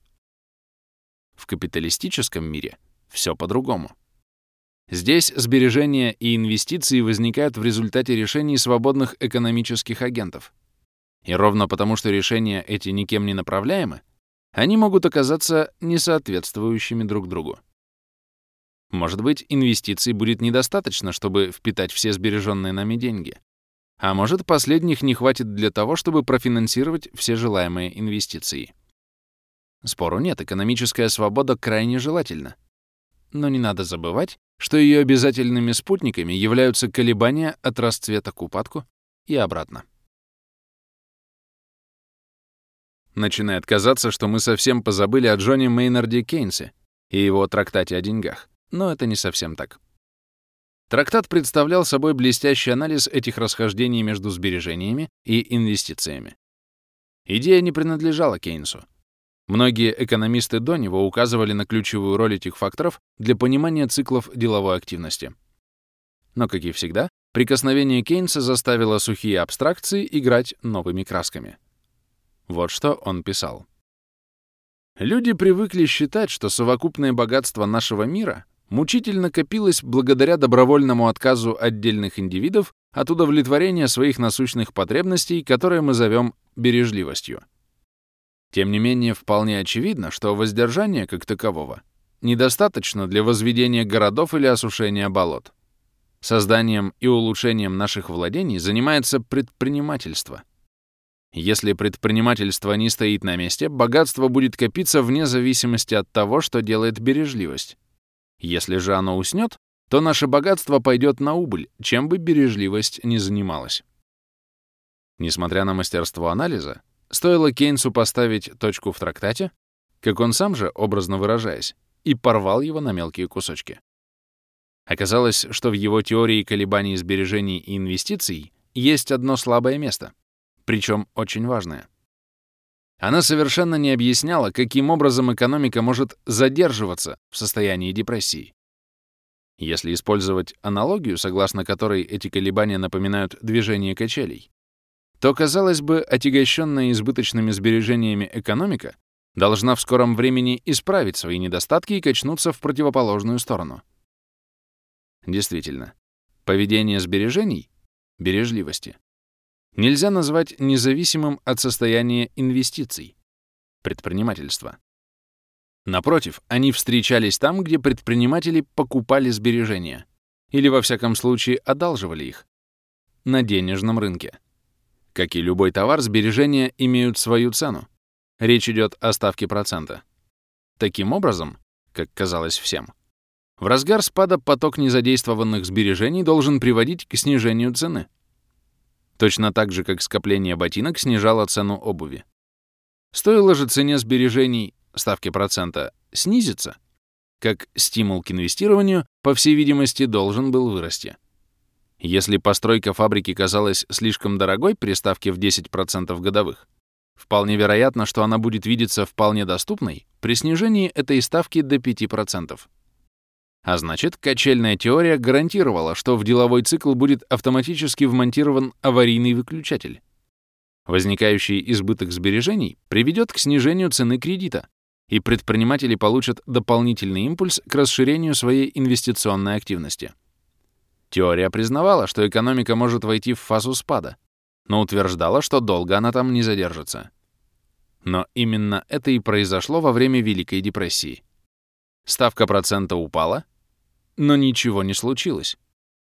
Speaker 1: В капиталистическом мире все по-другому. Здесь сбережения и инвестиции возникают в результате решений свободных экономических агентов. И ровно потому, что решения эти никем не направляемы, они могут оказаться несоответствующими друг другу. Может быть, инвестиций будет недостаточно, чтобы впитать все сбереженные нами деньги. А может, последних не хватит для того, чтобы профинансировать все желаемые инвестиции. Спору нет, экономическая свобода крайне желательна. Но не надо забывать, что ее обязательными спутниками являются колебания от расцвета к упадку и обратно. Начинает казаться, что мы совсем позабыли о Джоне Мейнарде Кейнсе и его трактате о деньгах но это не совсем так. Трактат представлял собой блестящий анализ этих расхождений между сбережениями и инвестициями. Идея не принадлежала Кейнсу. Многие экономисты до него указывали на ключевую роль этих факторов для понимания циклов деловой активности. Но, как и всегда, прикосновение Кейнса заставило сухие абстракции играть новыми красками. Вот что он писал. Люди привыкли считать, что совокупное богатство нашего мира мучительно копилось благодаря добровольному отказу отдельных индивидов от удовлетворения своих насущных потребностей, которые мы зовем бережливостью. Тем не менее, вполне очевидно, что воздержание как такового недостаточно для возведения городов или осушения болот. Созданием и улучшением наших владений занимается предпринимательство — если предпринимательство не стоит на месте, богатство будет копиться вне зависимости от того, что делает бережливость. Если же оно уснет, то наше богатство пойдет на убыль, чем бы бережливость ни занималась. Несмотря на мастерство анализа, стоило Кейнсу поставить точку в трактате, как он сам же, образно выражаясь, и порвал его на мелкие кусочки. Оказалось, что в его теории колебаний сбережений и инвестиций есть одно слабое место — причем очень важное. Она совершенно не объясняла, каким образом экономика может задерживаться в состоянии депрессии. Если использовать аналогию, согласно которой эти колебания напоминают движение качелей, то, казалось бы, отягощенная избыточными сбережениями экономика должна в скором времени исправить свои недостатки и качнуться в противоположную сторону. Действительно, поведение сбережений, бережливости, нельзя назвать независимым от состояния инвестиций, предпринимательства. Напротив, они встречались там, где предприниматели покупали сбережения, или, во всяком случае, одалживали их, на денежном рынке. Как и любой товар, сбережения имеют свою цену. Речь идет о ставке процента. Таким образом, как казалось всем, в разгар спада поток незадействованных сбережений должен приводить к снижению цены, Точно так же, как скопление ботинок снижало цену обуви. Стоило же цене сбережений ставки процента снизиться, как стимул к инвестированию, по всей видимости, должен был вырасти. Если постройка фабрики казалась слишком дорогой при ставке в 10% годовых, вполне вероятно, что она будет видеться вполне доступной при снижении этой ставки до 5%. А значит, качельная теория гарантировала, что в деловой цикл будет автоматически вмонтирован аварийный выключатель. Возникающий избыток сбережений приведет к снижению цены кредита, и предприниматели получат дополнительный импульс к расширению своей инвестиционной активности. Теория признавала, что экономика может войти в фазу спада, но утверждала, что долго она там не задержится. Но именно это и произошло во время Великой депрессии. Ставка процента упала, но ничего не случилось.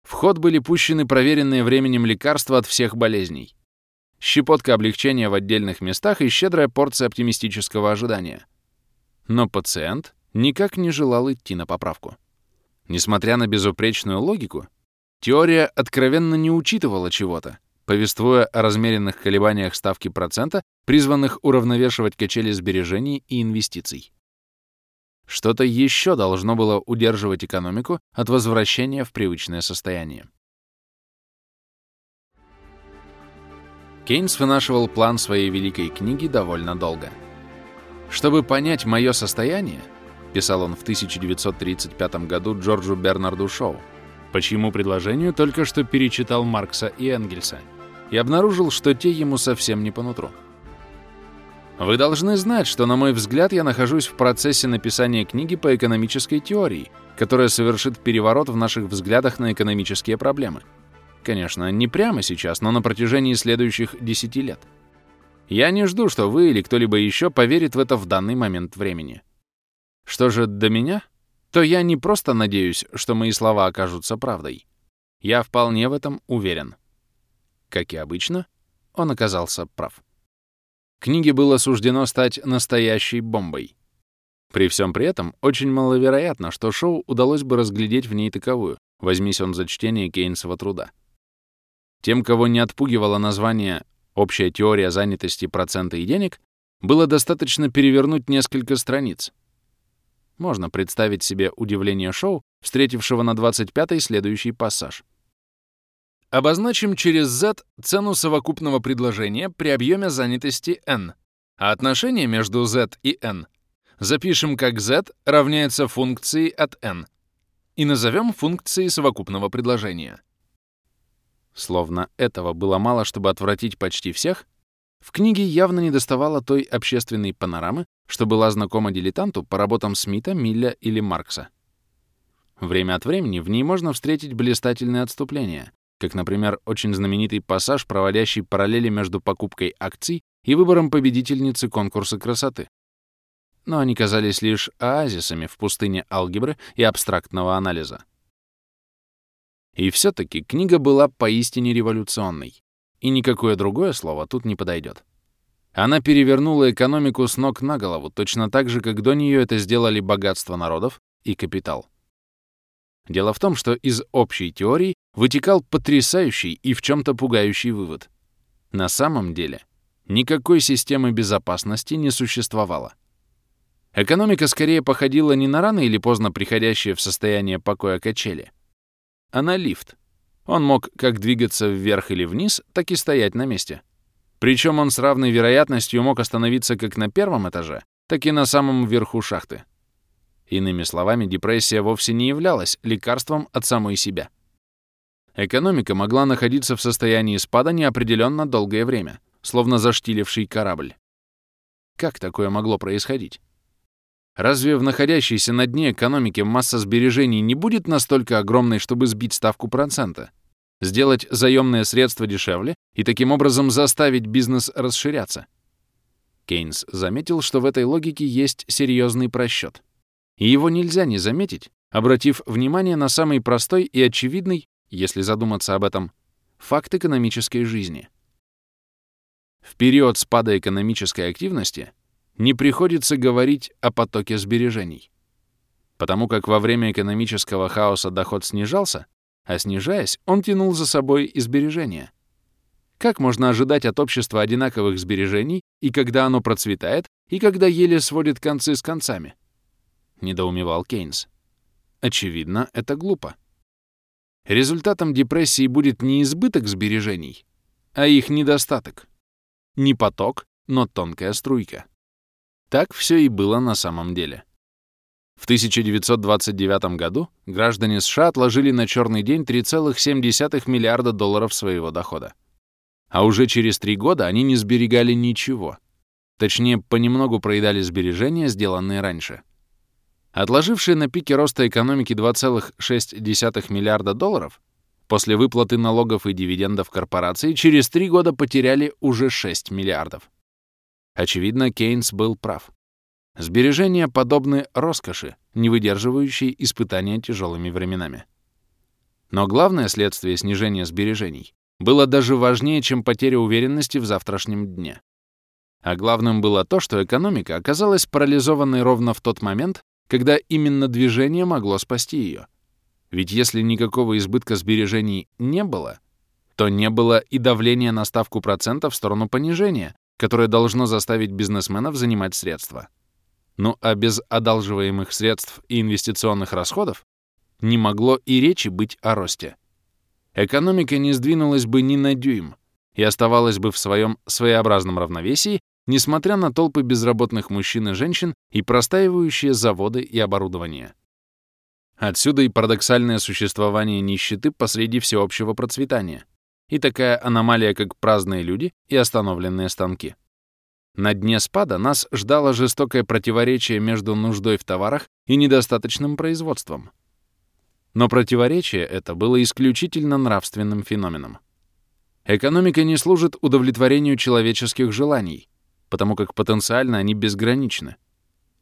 Speaker 1: В ход были пущены проверенные временем лекарства от всех болезней. Щепотка облегчения в отдельных местах и щедрая порция оптимистического ожидания. Но пациент никак не желал идти на поправку. Несмотря на безупречную логику, теория откровенно не учитывала чего-то, повествуя о размеренных колебаниях ставки процента, призванных уравновешивать качели сбережений и инвестиций. Что-то еще должно было удерживать экономику от возвращения в привычное состояние. Кейнс вынашивал план своей великой книги довольно долго. «Чтобы понять мое состояние», — писал он в 1935 году Джорджу Бернарду Шоу, по чьему предложению только что перечитал Маркса и Энгельса, и обнаружил, что те ему совсем не по нутру. Вы должны знать, что, на мой взгляд, я нахожусь в процессе написания книги по экономической теории, которая совершит переворот в наших взглядах на экономические проблемы. Конечно, не прямо сейчас, но на протяжении следующих 10 лет. Я не жду, что вы или кто-либо еще поверит в это в данный момент времени. Что же до меня, то я не просто надеюсь, что мои слова окажутся правдой. Я вполне в этом уверен. Как и обычно, он оказался прав. Книге было суждено стать настоящей бомбой. При всем при этом очень маловероятно, что шоу удалось бы разглядеть в ней таковую, возьмись он за чтение Кейнсова труда. Тем, кого не отпугивало название «Общая теория занятости процента и денег», было достаточно перевернуть несколько страниц. Можно представить себе удивление шоу, встретившего на 25-й следующий пассаж. Обозначим через Z цену совокупного предложения при объеме занятости n, а отношение между Z и n запишем как Z равняется функции от n. и назовем функцией совокупного предложения. Словно этого было мало, чтобы отвратить почти всех, в книге явно недоставало той общественной панорамы, что была знакома дилетанту по работам Смита, Милля или Маркса. Время от времени в ней можно встретить блистательные отступления, как, например, очень знаменитый пассаж, проводящий параллели между покупкой акций и выбором победительницы конкурса красоты. Но они казались лишь оазисами в пустыне алгебры и абстрактного анализа. И все-таки книга была поистине революционной, и никакое другое слово тут не подойдет. Она перевернула экономику с ног на голову, точно так же, как до нее это сделали богатство народов и капитал. Дело в том, что из общей теории вытекал потрясающий и в чем-то пугающий вывод. На самом деле никакой системы безопасности не существовало. Экономика скорее походила не на рано или поздно приходящее в состояние покоя качели, а на лифт. Он мог как двигаться вверх или вниз, так и стоять на месте. Причем он с равной вероятностью мог остановиться как на первом этаже, так и на самом верху шахты. Иными словами, депрессия вовсе не являлась лекарством от самой себя. Экономика могла находиться в состоянии спада неопределенно долгое время, словно заштиливший корабль. Как такое могло происходить? Разве в находящейся на дне экономики масса сбережений не будет настолько огромной, чтобы сбить ставку процента? Сделать заемные средства дешевле и таким образом заставить бизнес расширяться? Кейнс заметил, что в этой логике есть серьезный просчет. И его нельзя не заметить, обратив внимание на самый простой и очевидный, если задуматься об этом, факт экономической жизни. В период спада экономической активности не приходится говорить о потоке сбережений. Потому как во время экономического хаоса доход снижался, а снижаясь, он тянул за собой и сбережения. Как можно ожидать от общества одинаковых сбережений и когда оно процветает, и когда еле сводит концы с концами? Недоумевал Кейнс. Очевидно, это глупо. Результатом депрессии будет не избыток сбережений, а их недостаток. Не поток, но тонкая струйка. Так все и было на самом деле. В 1929 году граждане США отложили на черный день 3,7 миллиарда долларов своего дохода. А уже через три года они не сберегали ничего. Точнее, понемногу проедали сбережения, сделанные раньше. Отложившие на пике роста экономики 2,6 миллиарда долларов, после выплаты налогов и дивидендов корпорации через три года потеряли уже 6 миллиардов. Очевидно, Кейнс был прав. Сбережения подобны роскоши, не выдерживающей испытания тяжелыми временами. Но главное следствие снижения сбережений было даже важнее, чем потеря уверенности в завтрашнем дне. А главным было то, что экономика оказалась парализованной ровно в тот момент, когда именно движение могло спасти ее. Ведь если никакого избытка сбережений не было, то не было и давления на ставку процента в сторону понижения, которое должно заставить бизнесменов занимать средства. Ну а без одалживаемых средств и инвестиционных расходов не могло и речи быть о росте. Экономика не сдвинулась бы ни на дюйм и оставалась бы в своем своеобразном равновесии, несмотря на толпы безработных мужчин и женщин и простаивающие заводы и оборудование. Отсюда и парадоксальное существование нищеты посреди всеобщего процветания, и такая аномалия, как праздные люди и остановленные станки. На дне спада нас ждало жестокое противоречие между нуждой в товарах и недостаточным производством. Но противоречие это было исключительно нравственным феноменом. Экономика не служит удовлетворению человеческих желаний, потому как потенциально они безграничны.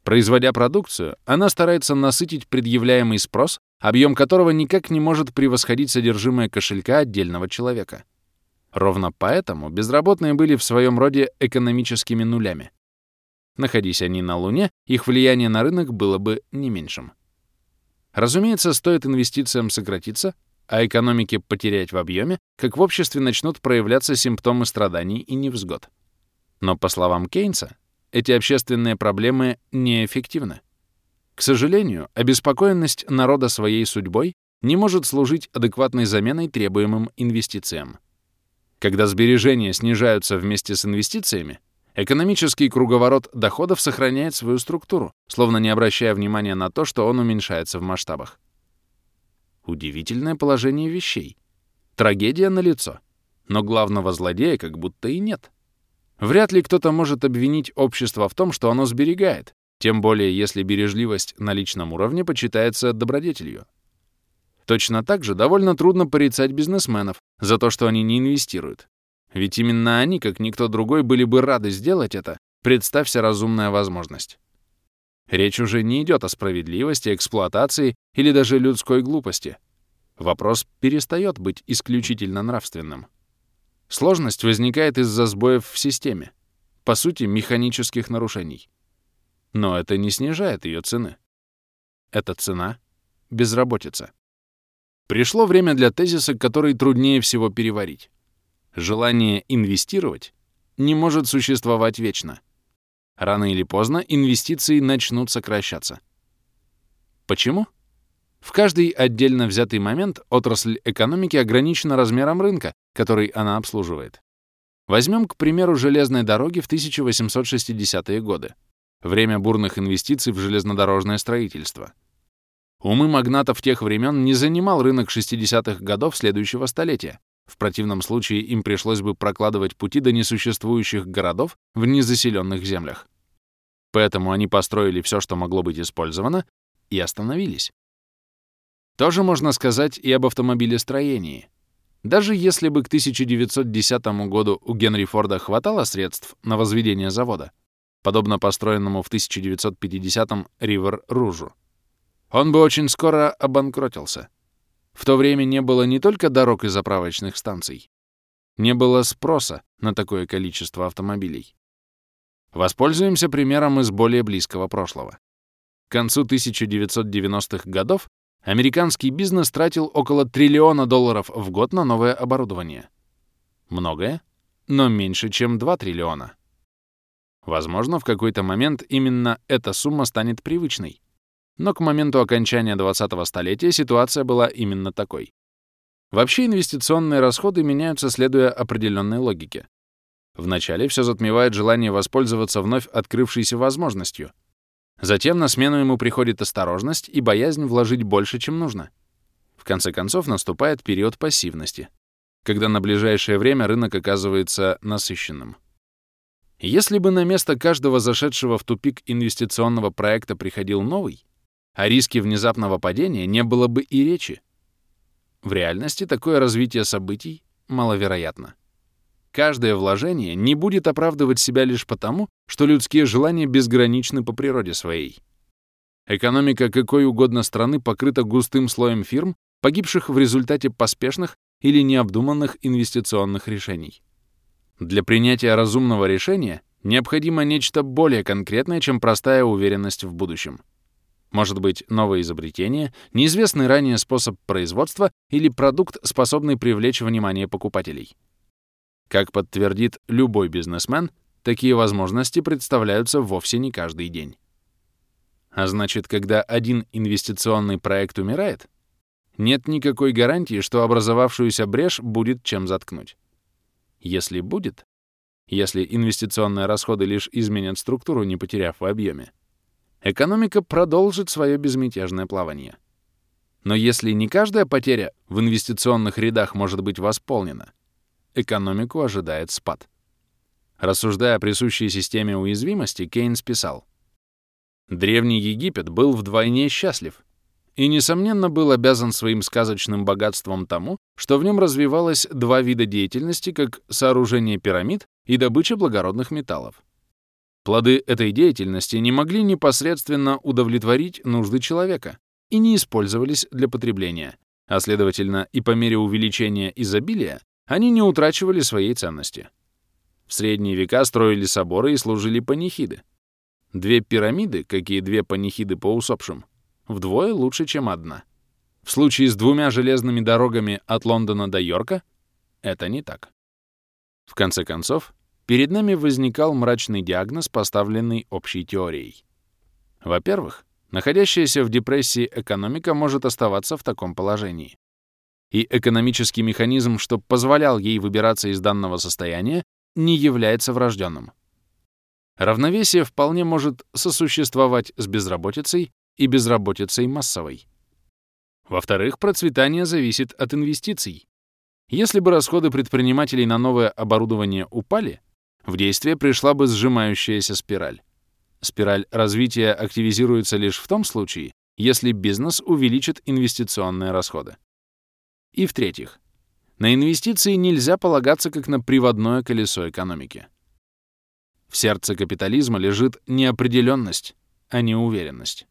Speaker 1: Производя продукцию, она старается насытить предъявляемый спрос, объем которого никак не может превосходить содержимое кошелька отдельного человека. Ровно поэтому безработные были в своем роде экономическими нулями. Находись они на Луне, их влияние на рынок было бы не меньшим. Разумеется, стоит инвестициям сократиться, а экономике потерять в объеме, как в обществе начнут проявляться симптомы страданий и невзгод. Но, по словам Кейнса, эти общественные проблемы неэффективны. К сожалению, обеспокоенность народа своей судьбой не может служить адекватной заменой требуемым инвестициям. Когда сбережения снижаются вместе с инвестициями, экономический круговорот доходов сохраняет свою структуру, словно не обращая внимания на то, что он уменьшается в масштабах. Удивительное положение вещей. Трагедия налицо. Но главного злодея как будто и нет. Вряд ли кто-то может обвинить общество в том, что оно сберегает, тем более если бережливость на личном уровне почитается добродетелью. Точно так же довольно трудно порицать бизнесменов за то, что они не инвестируют. Ведь именно они, как никто другой, были бы рады сделать это, представься разумная возможность. Речь уже не идет о справедливости, эксплуатации или даже людской глупости. Вопрос перестает быть исключительно нравственным. Сложность возникает из-за сбоев в системе, по сути, механических нарушений. Но это не снижает ее цены. Эта цена — безработица. Пришло время для тезиса, который труднее всего переварить. Желание инвестировать не может существовать вечно. Рано или поздно инвестиции начнут сокращаться. Почему? В каждый отдельно взятый момент отрасль экономики ограничена размером рынка, который она обслуживает. Возьмем, к примеру, железные дороги в 1860-е годы. Время бурных инвестиций в железнодорожное строительство. Умы магнатов тех времен не занимал рынок 60-х годов следующего столетия, в противном случае им пришлось бы прокладывать пути до несуществующих городов в незаселенных землях. Поэтому они построили все, что могло быть использовано, и остановились. Тоже можно сказать и об автомобилестроении. Даже если бы к 1910 году у Генри Форда хватало средств на возведение завода, подобно построенному в 1950-м Ривер-Ружу, он бы очень скоро обанкротился. В то время не было не только дорог и заправочных станций. Не было спроса на такое количество автомобилей. Воспользуемся примером из более близкого прошлого. К концу 1990-х годов американский бизнес тратил около триллиона долларов в год на новое оборудование. Многое, но меньше, чем 2 триллиона. Возможно, в какой-то момент именно эта сумма станет привычной, но к моменту окончания 20-го столетия ситуация была именно такой. Вообще инвестиционные расходы меняются, следуя определенной логике. Вначале все затмевает желание воспользоваться вновь открывшейся возможностью. Затем на смену ему приходит осторожность и боязнь вложить больше, чем нужно. В конце концов наступает период пассивности, когда на ближайшее время рынок оказывается насыщенным. Если бы на место каждого зашедшего в тупик инвестиционного проекта приходил новый, о риске внезапного падения не было бы и речи. В реальности такое развитие событий маловероятно. Каждое вложение не будет оправдывать себя лишь потому, что людские желания безграничны по природе своей. Экономика какой угодно страны покрыта густым слоем фирм, погибших в результате поспешных или необдуманных инвестиционных решений. Для принятия разумного решения необходимо нечто более конкретное, чем простая уверенность в будущем. Может быть, новое изобретение, неизвестный ранее способ производства или продукт, способный привлечь внимание покупателей. Как подтвердит любой бизнесмен, такие возможности представляются вовсе не каждый день. А значит, когда один инвестиционный проект умирает, нет никакой гарантии, что образовавшуюся брешь будет чем заткнуть. Если будет, если инвестиционные расходы лишь изменят структуру, не потеряв в объеме, экономика продолжит свое безмятежное плавание. Но если не каждая потеря в инвестиционных рядах может быть восполнена, экономику ожидает спад. Рассуждая о присущей системе уязвимости, Кейнс писал, «Древний Египет был вдвойне счастлив и, несомненно, был обязан своим сказочным богатством тому, что в нем развивалось два вида деятельности, как сооружение пирамид и добыча благородных металлов. Плоды этой деятельности не могли непосредственно удовлетворить нужды человека и не использовались для потребления, а следовательно и по мере увеличения изобилия они не утрачивали своей ценности. В средние века строили соборы и служили панихиды. Две пирамиды, какие две панихиды по усопшим, вдвое лучше, чем одна. В случае с двумя железными дорогами от Лондона до Йорка это не так. В конце концов, перед нами возникал мрачный диагноз, поставленный общей теорией. Во-первых, находящаяся в депрессии экономика может оставаться в таком положении. И экономический механизм, что позволял ей выбираться из данного состояния, не является врожденным. Равновесие вполне может сосуществовать с безработицей и безработицей массовой. Во-вторых, процветание зависит от инвестиций. Если бы расходы предпринимателей на новое оборудование упали, в действие пришла бы сжимающаяся спираль. Спираль развития активизируется лишь в том случае, если бизнес увеличит инвестиционные расходы. И в-третьих, на инвестиции нельзя полагаться как на приводное колесо экономики. В сердце капитализма лежит неопределенность, а не уверенность.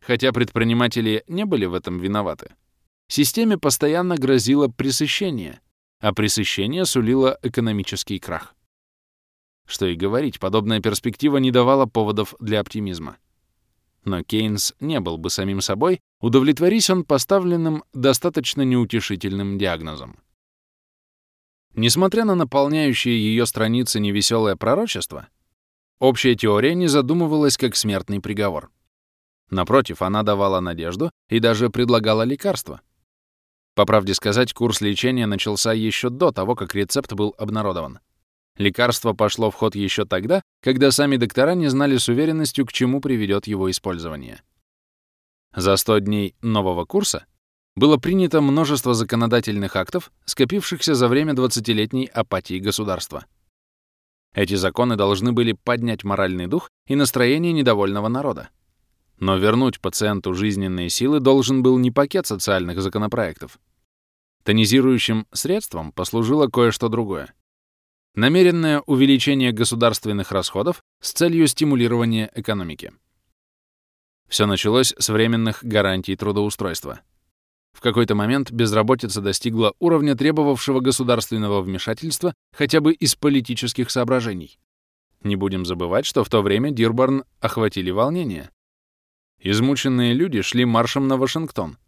Speaker 1: Хотя предприниматели не были в этом виноваты, системе постоянно грозило пресыщение, а пресыщение сулило экономический крах. Что и говорить, подобная перспектива не давала поводов для оптимизма. Но Кейнс не был бы самим собой, удовлетворись он поставленным достаточно неутешительным диагнозом. Несмотря на наполняющие ее страницы невеселое пророчество, общая теория не задумывалась как смертный приговор. Напротив, она давала надежду и даже предлагала лекарства. По правде сказать, курс лечения начался еще до того, как рецепт был обнародован. Лекарство пошло в ход еще тогда, когда сами доктора не знали с уверенностью, к чему приведет его использование. За 100 дней нового курса было принято множество законодательных актов, скопившихся за время 20-летней апатии государства. Эти законы должны были поднять моральный дух и настроение недовольного народа. Но вернуть пациенту жизненные силы должен был не пакет социальных законопроектов. Тонизирующим средством послужило кое-что другое. Намеренное увеличение государственных расходов с целью стимулирования экономики. Все началось с временных гарантий трудоустройства. В какой-то момент безработица достигла уровня требовавшего государственного вмешательства хотя бы из политических соображений. Не будем забывать, что в то время Дирборн охватили волнения. Измученные люди шли маршем на Вашингтон.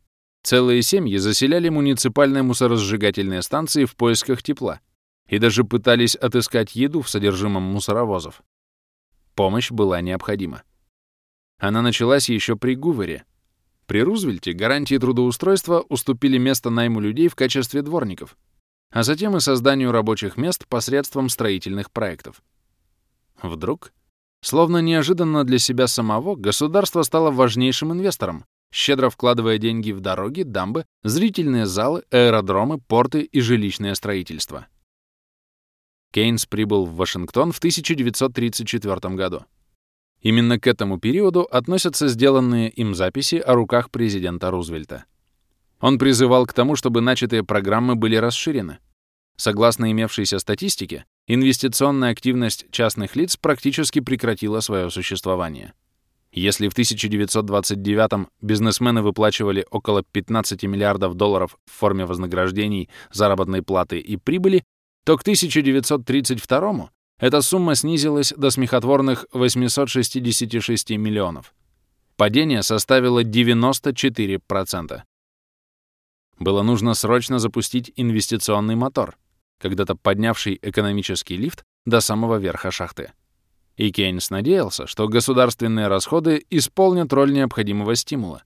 Speaker 1: Целые семьи заселяли муниципальные мусоросжигательные станции в поисках тепла и даже пытались отыскать еду в содержимом мусоровозов. Помощь была необходима. Она началась еще при Гувере. При Рузвельте гарантии трудоустройства уступили место найму людей в качестве дворников, а затем и созданию рабочих мест посредством строительных проектов. Вдруг, словно неожиданно для себя самого, государство стало важнейшим инвестором, щедро вкладывая деньги в дороги, дамбы, зрительные залы, аэродромы, порты и жилищное строительство. Кейнс прибыл в Вашингтон в 1934 году. Именно к этому периоду относятся сделанные им записи о руках президента Рузвельта. Он призывал к тому, чтобы начатые программы были расширены. Согласно имевшейся статистике, инвестиционная активность частных лиц практически прекратила свое существование. Если в 1929 бизнесмены выплачивали около 15 миллиардов долларов в форме вознаграждений, заработной платы и прибыли, то к 1932 эта сумма снизилась до смехотворных 866 миллионов. Падение составило 94%. Было нужно срочно запустить инвестиционный мотор, когда-то поднявший экономический лифт до самого верха шахты. И Кейнс надеялся, что государственные расходы исполнят роль необходимого стимула,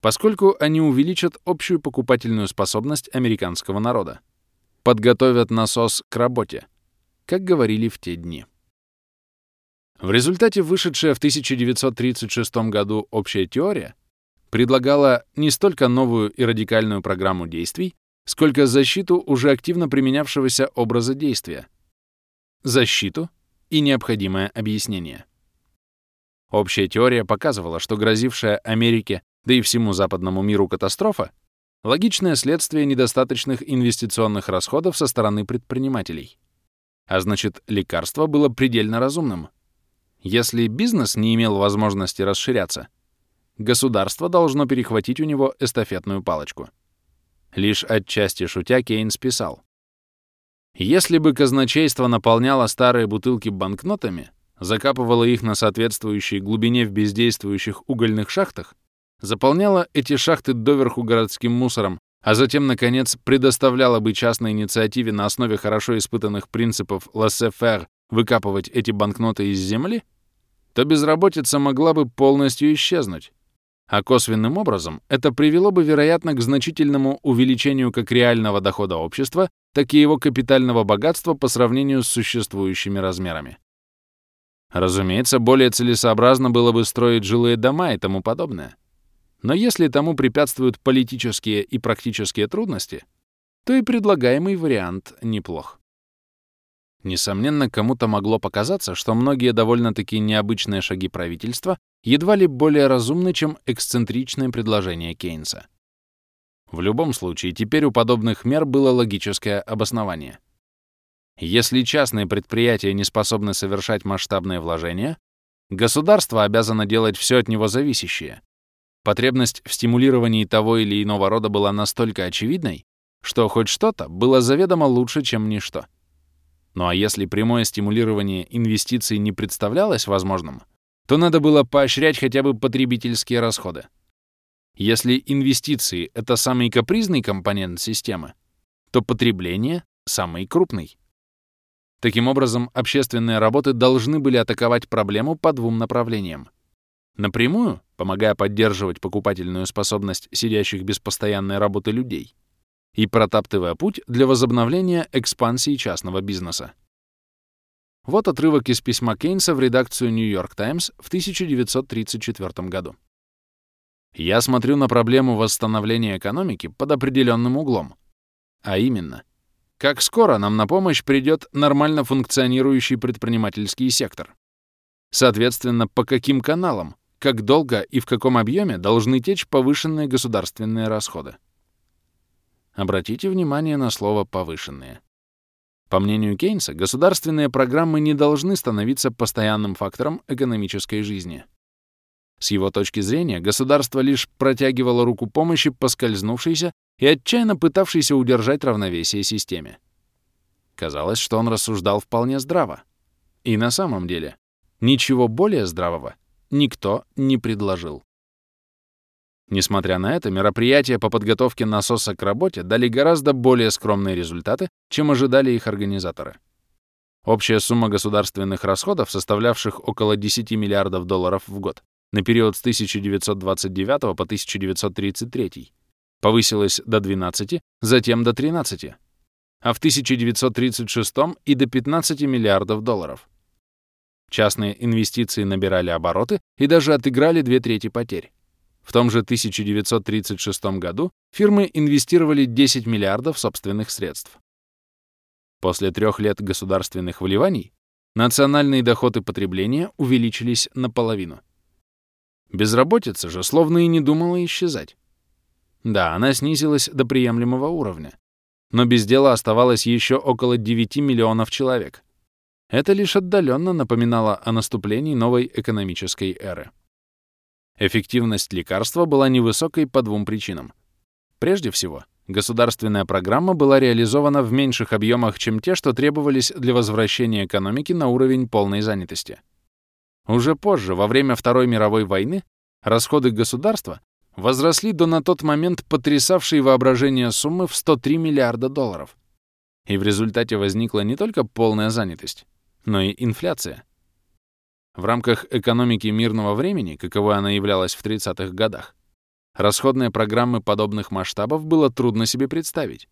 Speaker 1: поскольку они увеличат общую покупательную способность американского народа подготовят насос к работе, как говорили в те дни. В результате вышедшая в 1936 году общая теория предлагала не столько новую и радикальную программу действий, сколько защиту уже активно применявшегося образа действия. Защиту и необходимое объяснение. Общая теория показывала, что грозившая Америке, да и всему западному миру катастрофа Логичное следствие недостаточных инвестиционных расходов со стороны предпринимателей. А значит, лекарство было предельно разумным. Если бизнес не имел возможности расширяться, государство должно перехватить у него эстафетную палочку. Лишь отчасти шутя Кейнс писал. Если бы казначейство наполняло старые бутылки банкнотами, закапывало их на соответствующей глубине в бездействующих угольных шахтах, заполняла эти шахты доверху городским мусором, а затем, наконец, предоставляла бы частной инициативе на основе хорошо испытанных принципов laissez-faire выкапывать эти банкноты из земли, то безработица могла бы полностью исчезнуть. А косвенным образом это привело бы, вероятно, к значительному увеличению как реального дохода общества, так и его капитального богатства по сравнению с существующими размерами. Разумеется, более целесообразно было бы строить жилые дома и тому подобное. Но если тому препятствуют политические и практические трудности, то и предлагаемый вариант неплох. Несомненно, кому-то могло показаться, что многие довольно-таки необычные шаги правительства едва ли более разумны, чем эксцентричное предложение Кейнса. В любом случае, теперь у подобных мер было логическое обоснование. Если частные предприятия не способны совершать масштабные вложения, государство обязано делать все от него зависящее. Потребность в стимулировании того или иного рода была настолько очевидной, что хоть что-то было заведомо лучше, чем ничто. Ну а если прямое стимулирование инвестиций не представлялось возможным, то надо было поощрять хотя бы потребительские расходы. Если инвестиции — это самый капризный компонент системы, то потребление — самый крупный. Таким образом, общественные работы должны были атаковать проблему по двум направлениям. Напрямую, помогая поддерживать покупательную способность сидящих без постоянной работы людей, и протаптывая путь для возобновления экспансии частного бизнеса. Вот отрывок из письма Кейнса в редакцию New York Times в 1934 году. Я смотрю на проблему восстановления экономики под определенным углом. А именно, как скоро нам на помощь придет нормально функционирующий предпринимательский сектор? Соответственно, по каким каналам, как долго и в каком объеме должны течь повышенные государственные расходы? Обратите внимание на слово «повышенные». По мнению Кейнса, государственные программы не должны становиться постоянным фактором экономической жизни. С его точки зрения, государство лишь протягивало руку помощи поскользнувшейся и отчаянно пытавшейся удержать равновесие системе. Казалось, что он рассуждал вполне здраво. И на самом деле, ничего более здравого никто не предложил. Несмотря на это, мероприятия по подготовке насоса к работе дали гораздо более скромные результаты, чем ожидали их организаторы. Общая сумма государственных расходов, составлявших около 10 миллиардов долларов в год на период с 1929 по 1933, повысилась до 12, затем до 13, а в 1936 и до 15 миллиардов долларов. Частные инвестиции набирали обороты и даже отыграли две трети потерь. В том же 1936 году фирмы инвестировали 10 миллиардов собственных средств. После трех лет государственных вливаний национальные доходы потребления увеличились наполовину. Безработица же словно и не думала исчезать. Да, она снизилась до приемлемого уровня, но без дела оставалось еще около 9 миллионов человек. Это лишь отдаленно напоминало о наступлении новой экономической эры. Эффективность лекарства была невысокой по двум причинам. Прежде всего, государственная программа была реализована в меньших объемах, чем те, что требовались для возвращения экономики на уровень полной занятости. Уже позже, во время Второй мировой войны, расходы государства возросли до на тот момент потрясавшей воображение суммы в 103 миллиарда долларов. И в результате возникла не только полная занятость, но и инфляция. В рамках экономики мирного времени, каковой она являлась в 30-х годах, расходные программы подобных масштабов было трудно себе представить.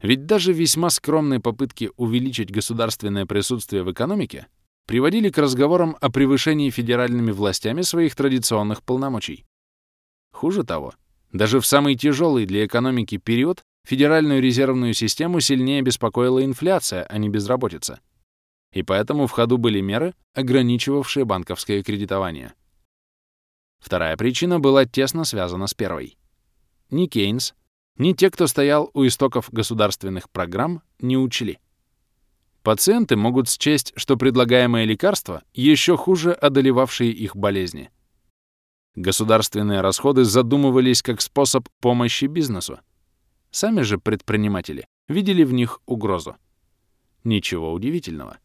Speaker 1: Ведь даже весьма скромные попытки увеличить государственное присутствие в экономике приводили к разговорам о превышении федеральными властями своих традиционных полномочий. Хуже того, даже в самый тяжелый для экономики период Федеральную резервную систему сильнее беспокоила инфляция, а не безработица и поэтому в ходу были меры, ограничивавшие банковское кредитование. Вторая причина была тесно связана с первой. Ни Кейнс, ни те, кто стоял у истоков государственных программ, не учли. Пациенты могут счесть, что предлагаемое лекарство еще хуже одолевавшие их болезни. Государственные расходы задумывались как способ помощи бизнесу. Сами же предприниматели видели в них угрозу. Ничего удивительного.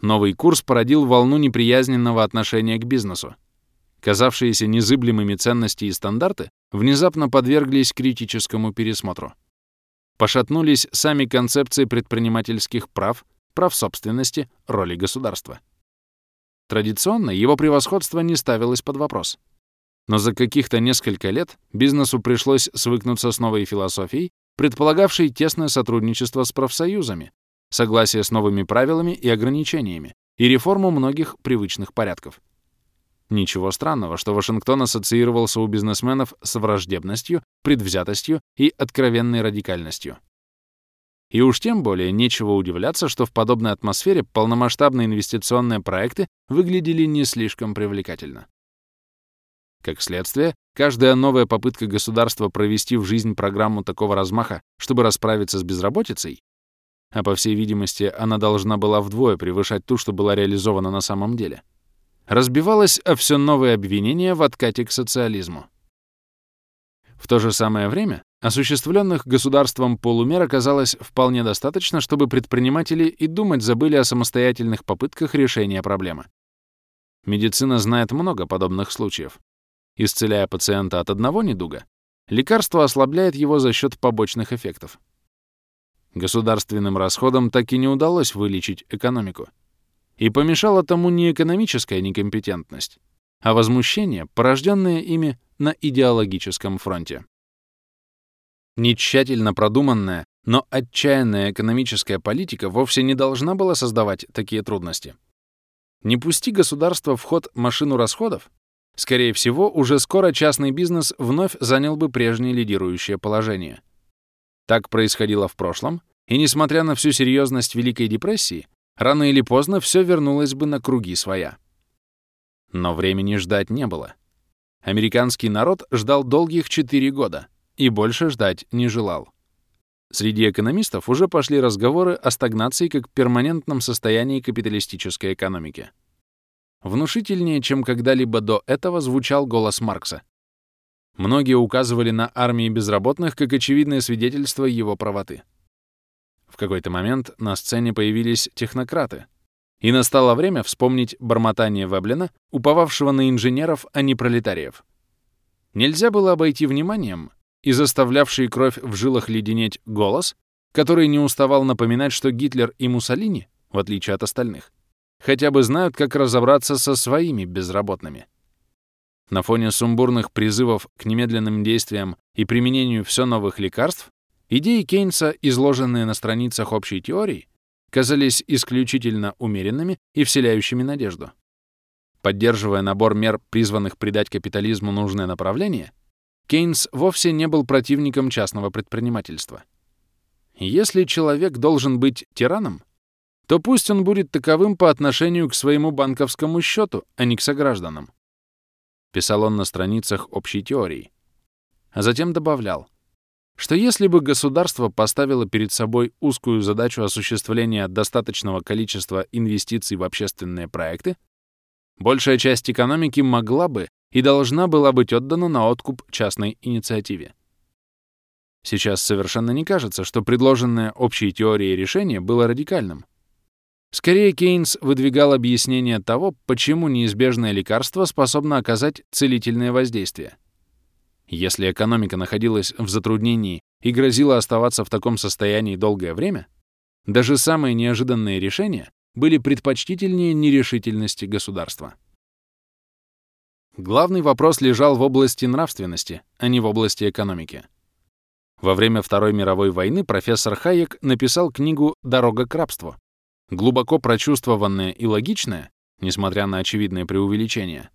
Speaker 1: Новый курс породил волну неприязненного отношения к бизнесу. Казавшиеся незыблемыми ценности и стандарты внезапно подверглись критическому пересмотру. Пошатнулись сами концепции предпринимательских прав, прав собственности, роли государства. Традиционно его превосходство не ставилось под вопрос. Но за каких-то несколько лет бизнесу пришлось свыкнуться с новой философией, предполагавшей тесное сотрудничество с профсоюзами, согласие с новыми правилами и ограничениями и реформу многих привычных порядков. Ничего странного, что Вашингтон ассоциировался у бизнесменов с враждебностью, предвзятостью и откровенной радикальностью. И уж тем более нечего удивляться, что в подобной атмосфере полномасштабные инвестиционные проекты выглядели не слишком привлекательно. Как следствие, каждая новая попытка государства провести в жизнь программу такого размаха, чтобы расправиться с безработицей, а по всей видимости она должна была вдвое превышать ту, что была реализована на самом деле, разбивалась о все новые обвинения в откате к социализму. В то же самое время осуществленных государством полумер оказалось вполне достаточно, чтобы предприниматели и думать забыли о самостоятельных попытках решения проблемы. Медицина знает много подобных случаев. Исцеляя пациента от одного недуга, лекарство ослабляет его за счет побочных эффектов. Государственным расходам так и не удалось вылечить экономику. И помешала тому не экономическая некомпетентность, а возмущение, порожденное ими на идеологическом фронте. Не тщательно продуманная, но отчаянная экономическая политика вовсе не должна была создавать такие трудности. Не пусти государство в ход машину расходов, скорее всего, уже скоро частный бизнес вновь занял бы прежнее лидирующее положение. Так происходило в прошлом, и несмотря на всю серьезность Великой депрессии, рано или поздно все вернулось бы на круги своя. Но времени ждать не было. Американский народ ждал долгих 4 года и больше ждать не желал. Среди экономистов уже пошли разговоры о стагнации как перманентном состоянии капиталистической экономики. Внушительнее, чем когда-либо до этого, звучал голос Маркса. Многие указывали на армии безработных как очевидное свидетельство его правоты. В какой-то момент на сцене появились технократы, и настало время вспомнить бормотание Веблина, уповавшего на инженеров, а не пролетариев. Нельзя было обойти вниманием и заставлявший кровь в жилах леденеть голос, который не уставал напоминать, что Гитлер и Муссолини, в отличие от остальных, хотя бы знают, как разобраться со своими безработными. На фоне сумбурных призывов к немедленным действиям и применению все новых лекарств, идеи Кейнса, изложенные на страницах общей теории, казались исключительно умеренными и вселяющими надежду. Поддерживая набор мер, призванных придать капитализму нужное направление, Кейнс вовсе не был противником частного предпринимательства. Если человек должен быть тираном, то пусть он будет таковым по отношению к своему банковскому счету, а не к согражданам. Писал он на страницах общей теории. А затем добавлял, что если бы государство поставило перед собой узкую задачу осуществления достаточного количества инвестиций в общественные проекты, большая часть экономики могла бы и должна была быть отдана на откуп частной инициативе. Сейчас совершенно не кажется, что предложенное общей теорией решение было радикальным. Скорее, Кейнс выдвигал объяснение того, почему неизбежное лекарство способно оказать целительное воздействие — если экономика находилась в затруднении и грозила оставаться в таком состоянии долгое время, даже самые неожиданные решения были предпочтительнее нерешительности государства. Главный вопрос лежал в области нравственности, а не в области экономики. Во время Второй мировой войны профессор Хайек написал книгу «Дорога к рабству», глубоко прочувствованная и логичная, несмотря на очевидное преувеличение,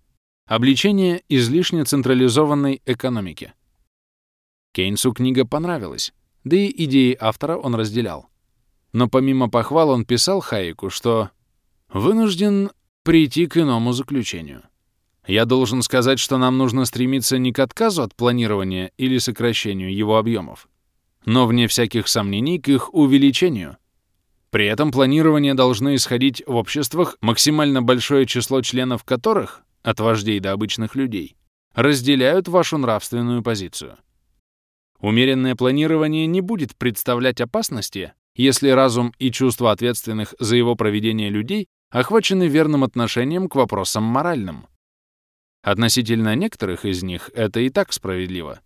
Speaker 1: Обличение излишне централизованной экономики. Кейнсу книга понравилась, да и идеи автора он разделял. Но помимо похвал он писал Хайеку, что «вынужден прийти к иному заключению. Я должен сказать, что нам нужно стремиться не к отказу от планирования или сокращению его объемов, но, вне всяких сомнений, к их увеличению. При этом планирование должно исходить в обществах, максимально большое число членов которых от вождей до обычных людей, разделяют вашу нравственную позицию. Умеренное планирование не будет представлять опасности, если разум и чувства ответственных за его проведение людей охвачены верным отношением к вопросам моральным. Относительно некоторых из них это и так справедливо.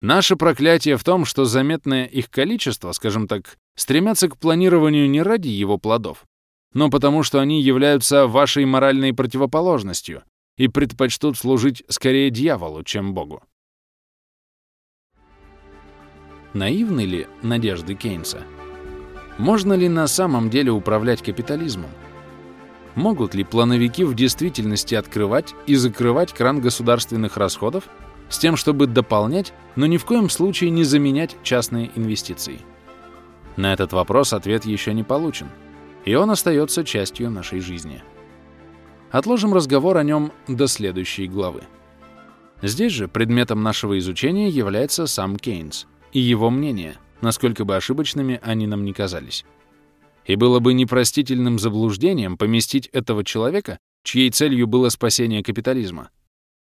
Speaker 1: Наше проклятие в том, что заметное их количество, скажем так, стремятся к планированию не ради его плодов, но потому что они являются вашей моральной противоположностью и предпочтут служить скорее дьяволу, чем Богу. Наивны ли надежды Кейнса? Можно ли на самом деле управлять капитализмом? могут ли плановики в действительности открывать и закрывать кран государственных расходов с тем, чтобы дополнять, но ни в коем случае не заменять частные инвестиции? На этот вопрос ответ еще не получен, и он остается частью нашей жизни. Отложим разговор о нем до следующей главы. Здесь же предметом нашего изучения является сам Кейнс и его мнение, насколько бы ошибочными они нам не казались. И было бы непростительным заблуждением поместить этого человека, чьей целью было спасение капитализма,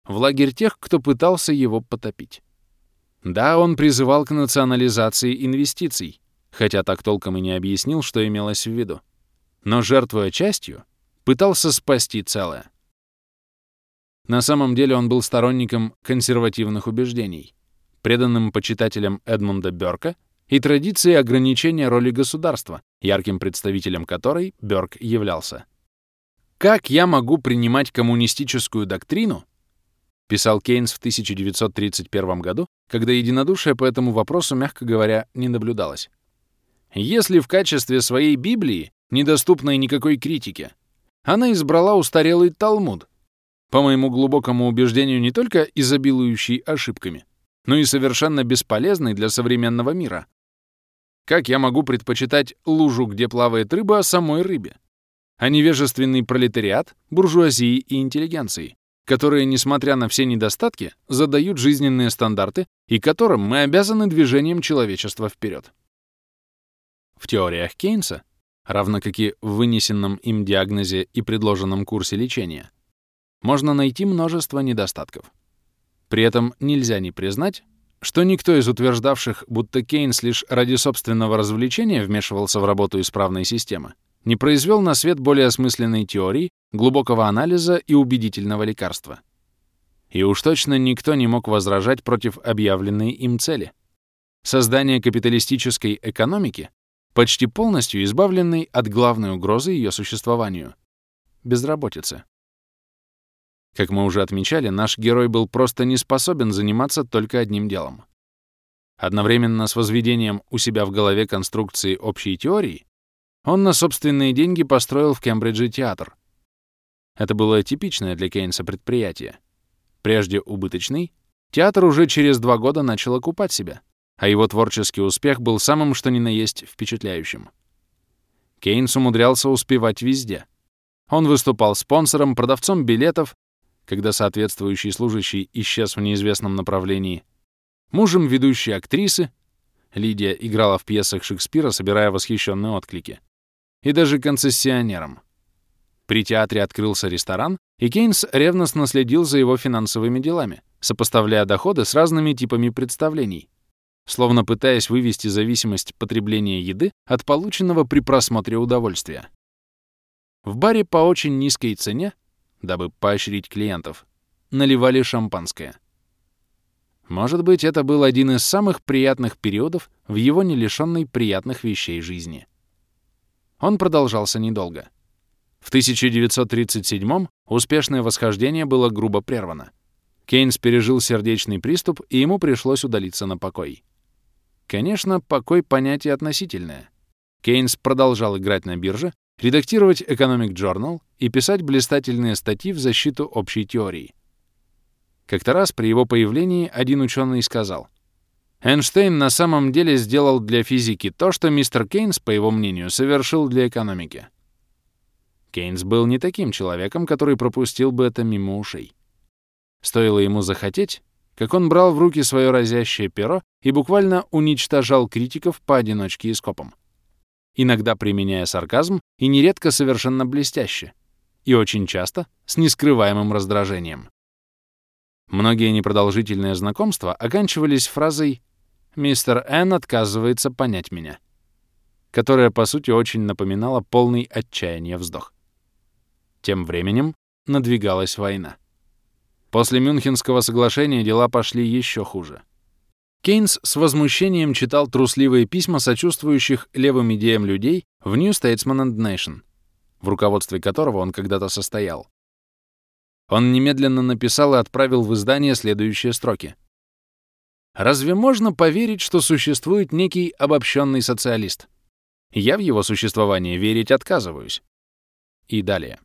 Speaker 1: в лагерь тех, кто пытался его потопить. Да, он призывал к национализации инвестиций, хотя так толком и не объяснил, что имелось в виду. Но, жертвуя частью, пытался спасти целое. На самом деле он был сторонником консервативных убеждений, преданным почитателем Эдмунда Бёрка и традиции ограничения роли государства, ярким представителем которой Бёрк являлся. «Как я могу принимать коммунистическую доктрину?» писал Кейнс в 1931 году, когда единодушие по этому вопросу, мягко говоря, не наблюдалось. Если в качестве своей Библии, недоступной никакой критике, она избрала устарелый Талмуд, по моему глубокому убеждению, не только изобилующий ошибками, но и совершенно бесполезный для современного мира. Как я могу предпочитать лужу, где плавает рыба, самой рыбе? А невежественный пролетариат, буржуазии и интеллигенции, которые, несмотря на все недостатки, задают жизненные стандарты и которым мы обязаны движением человечества вперед. В теориях Кейнса, равно как и в вынесенном им диагнозе и предложенном курсе лечения, можно найти множество недостатков. При этом нельзя не признать, что никто из утверждавших, будто Кейнс лишь ради собственного развлечения вмешивался в работу исправной системы, не произвел на свет более осмысленной теории, глубокого анализа и убедительного лекарства. И уж точно никто не мог возражать против объявленной им цели — создания капиталистической экономики, почти полностью избавленной от главной угрозы ее существованию — безработицы. Как мы уже отмечали, наш герой был просто не способен заниматься только одним делом. Одновременно с возведением у себя в голове конструкции общей теории, он на собственные деньги построил в Кембридже театр. Это было типичное для Кейнса предприятие. Прежде убыточный, театр уже через два года начал окупать себя, а его творческий успех был самым что ни на есть впечатляющим. Кейнс умудрялся успевать везде. Он выступал спонсором, продавцом билетов, когда соответствующий служащий исчез в неизвестном направлении, мужем ведущей актрисы, Лидия играла в пьесах Шекспира, собирая восхищенные отклики, и даже концессионером. При театре открылся ресторан, и Кейнс ревностно следил за его финансовыми делами, сопоставляя доходы с разными типами представлений, словно пытаясь вывести зависимость потребления еды от полученного при просмотре удовольствия. В баре по очень низкой цене дабы поощрить клиентов, наливали шампанское. Может быть, это был один из самых приятных периодов в его не лишенной приятных вещей жизни. Он продолжался недолго. В 1937 успешное восхождение было грубо прервано. Кейнс пережил сердечный приступ, и ему пришлось удалиться на покой. Конечно, покой — понятие относительное. Кейнс продолжал играть на бирже, редактировать Economic Journal и писать блистательные статьи в защиту общей теории. Как-то раз при его появлении один ученый сказал, «Эйнштейн на самом деле сделал для физики то, что мистер Кейнс, по его мнению, совершил для экономики». Кейнс был не таким человеком, который пропустил бы это мимо ушей. Стоило ему захотеть, как он брал в руки свое разящее перо и буквально уничтожал критиков поодиночке и скопом иногда применяя сарказм и нередко совершенно блестяще, и очень часто с нескрываемым раздражением. Многие непродолжительные знакомства оканчивались фразой «Мистер Н отказывается понять меня», которая, по сути, очень напоминала полный отчаяния вздох. Тем временем надвигалась война. После Мюнхенского соглашения дела пошли еще хуже — Кейнс с возмущением читал трусливые письма сочувствующих левым идеям людей в New Statesman and Nation, в руководстве которого он когда-то состоял. Он немедленно написал и отправил в издание следующие строки. «Разве можно поверить, что существует некий обобщенный социалист? Я в его существование верить отказываюсь». И далее.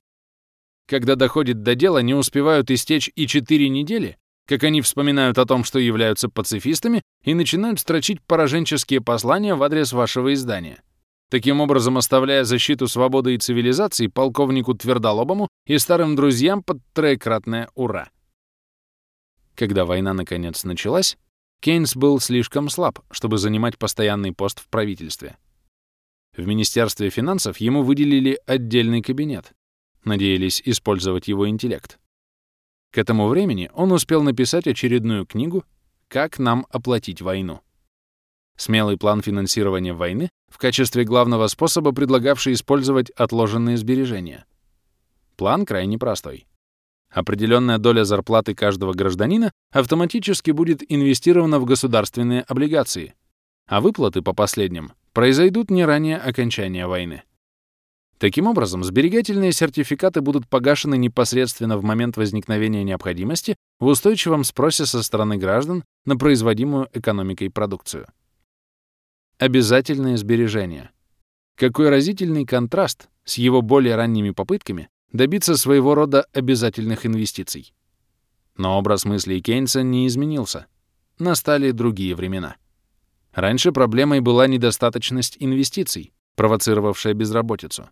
Speaker 1: Когда доходит до дела, не успевают истечь и четыре недели, как они вспоминают о том, что являются пацифистами, и начинают строчить пораженческие послания в адрес вашего издания. Таким образом, оставляя защиту свободы и цивилизации полковнику Твердолобому и старым друзьям под троекратное «Ура!». Когда война наконец началась, Кейнс был слишком слаб, чтобы занимать постоянный пост в правительстве. В Министерстве финансов ему выделили отдельный кабинет. Надеялись использовать его интеллект. К этому времени он успел написать очередную книгу «Как нам оплатить войну». Смелый план финансирования войны в качестве главного способа предлагавший использовать отложенные сбережения. План крайне простой. Определенная доля зарплаты каждого гражданина автоматически будет инвестирована в государственные облигации, а выплаты по последним произойдут не ранее окончания войны. Таким образом, сберегательные сертификаты будут погашены непосредственно в момент возникновения необходимости в устойчивом спросе со стороны граждан на производимую экономикой продукцию. Обязательные сбережения. Какой разительный контраст с его более ранними попытками добиться своего рода обязательных инвестиций. Но образ мыслей Кейнса не изменился. Настали другие времена. Раньше проблемой была недостаточность инвестиций, провоцировавшая безработицу.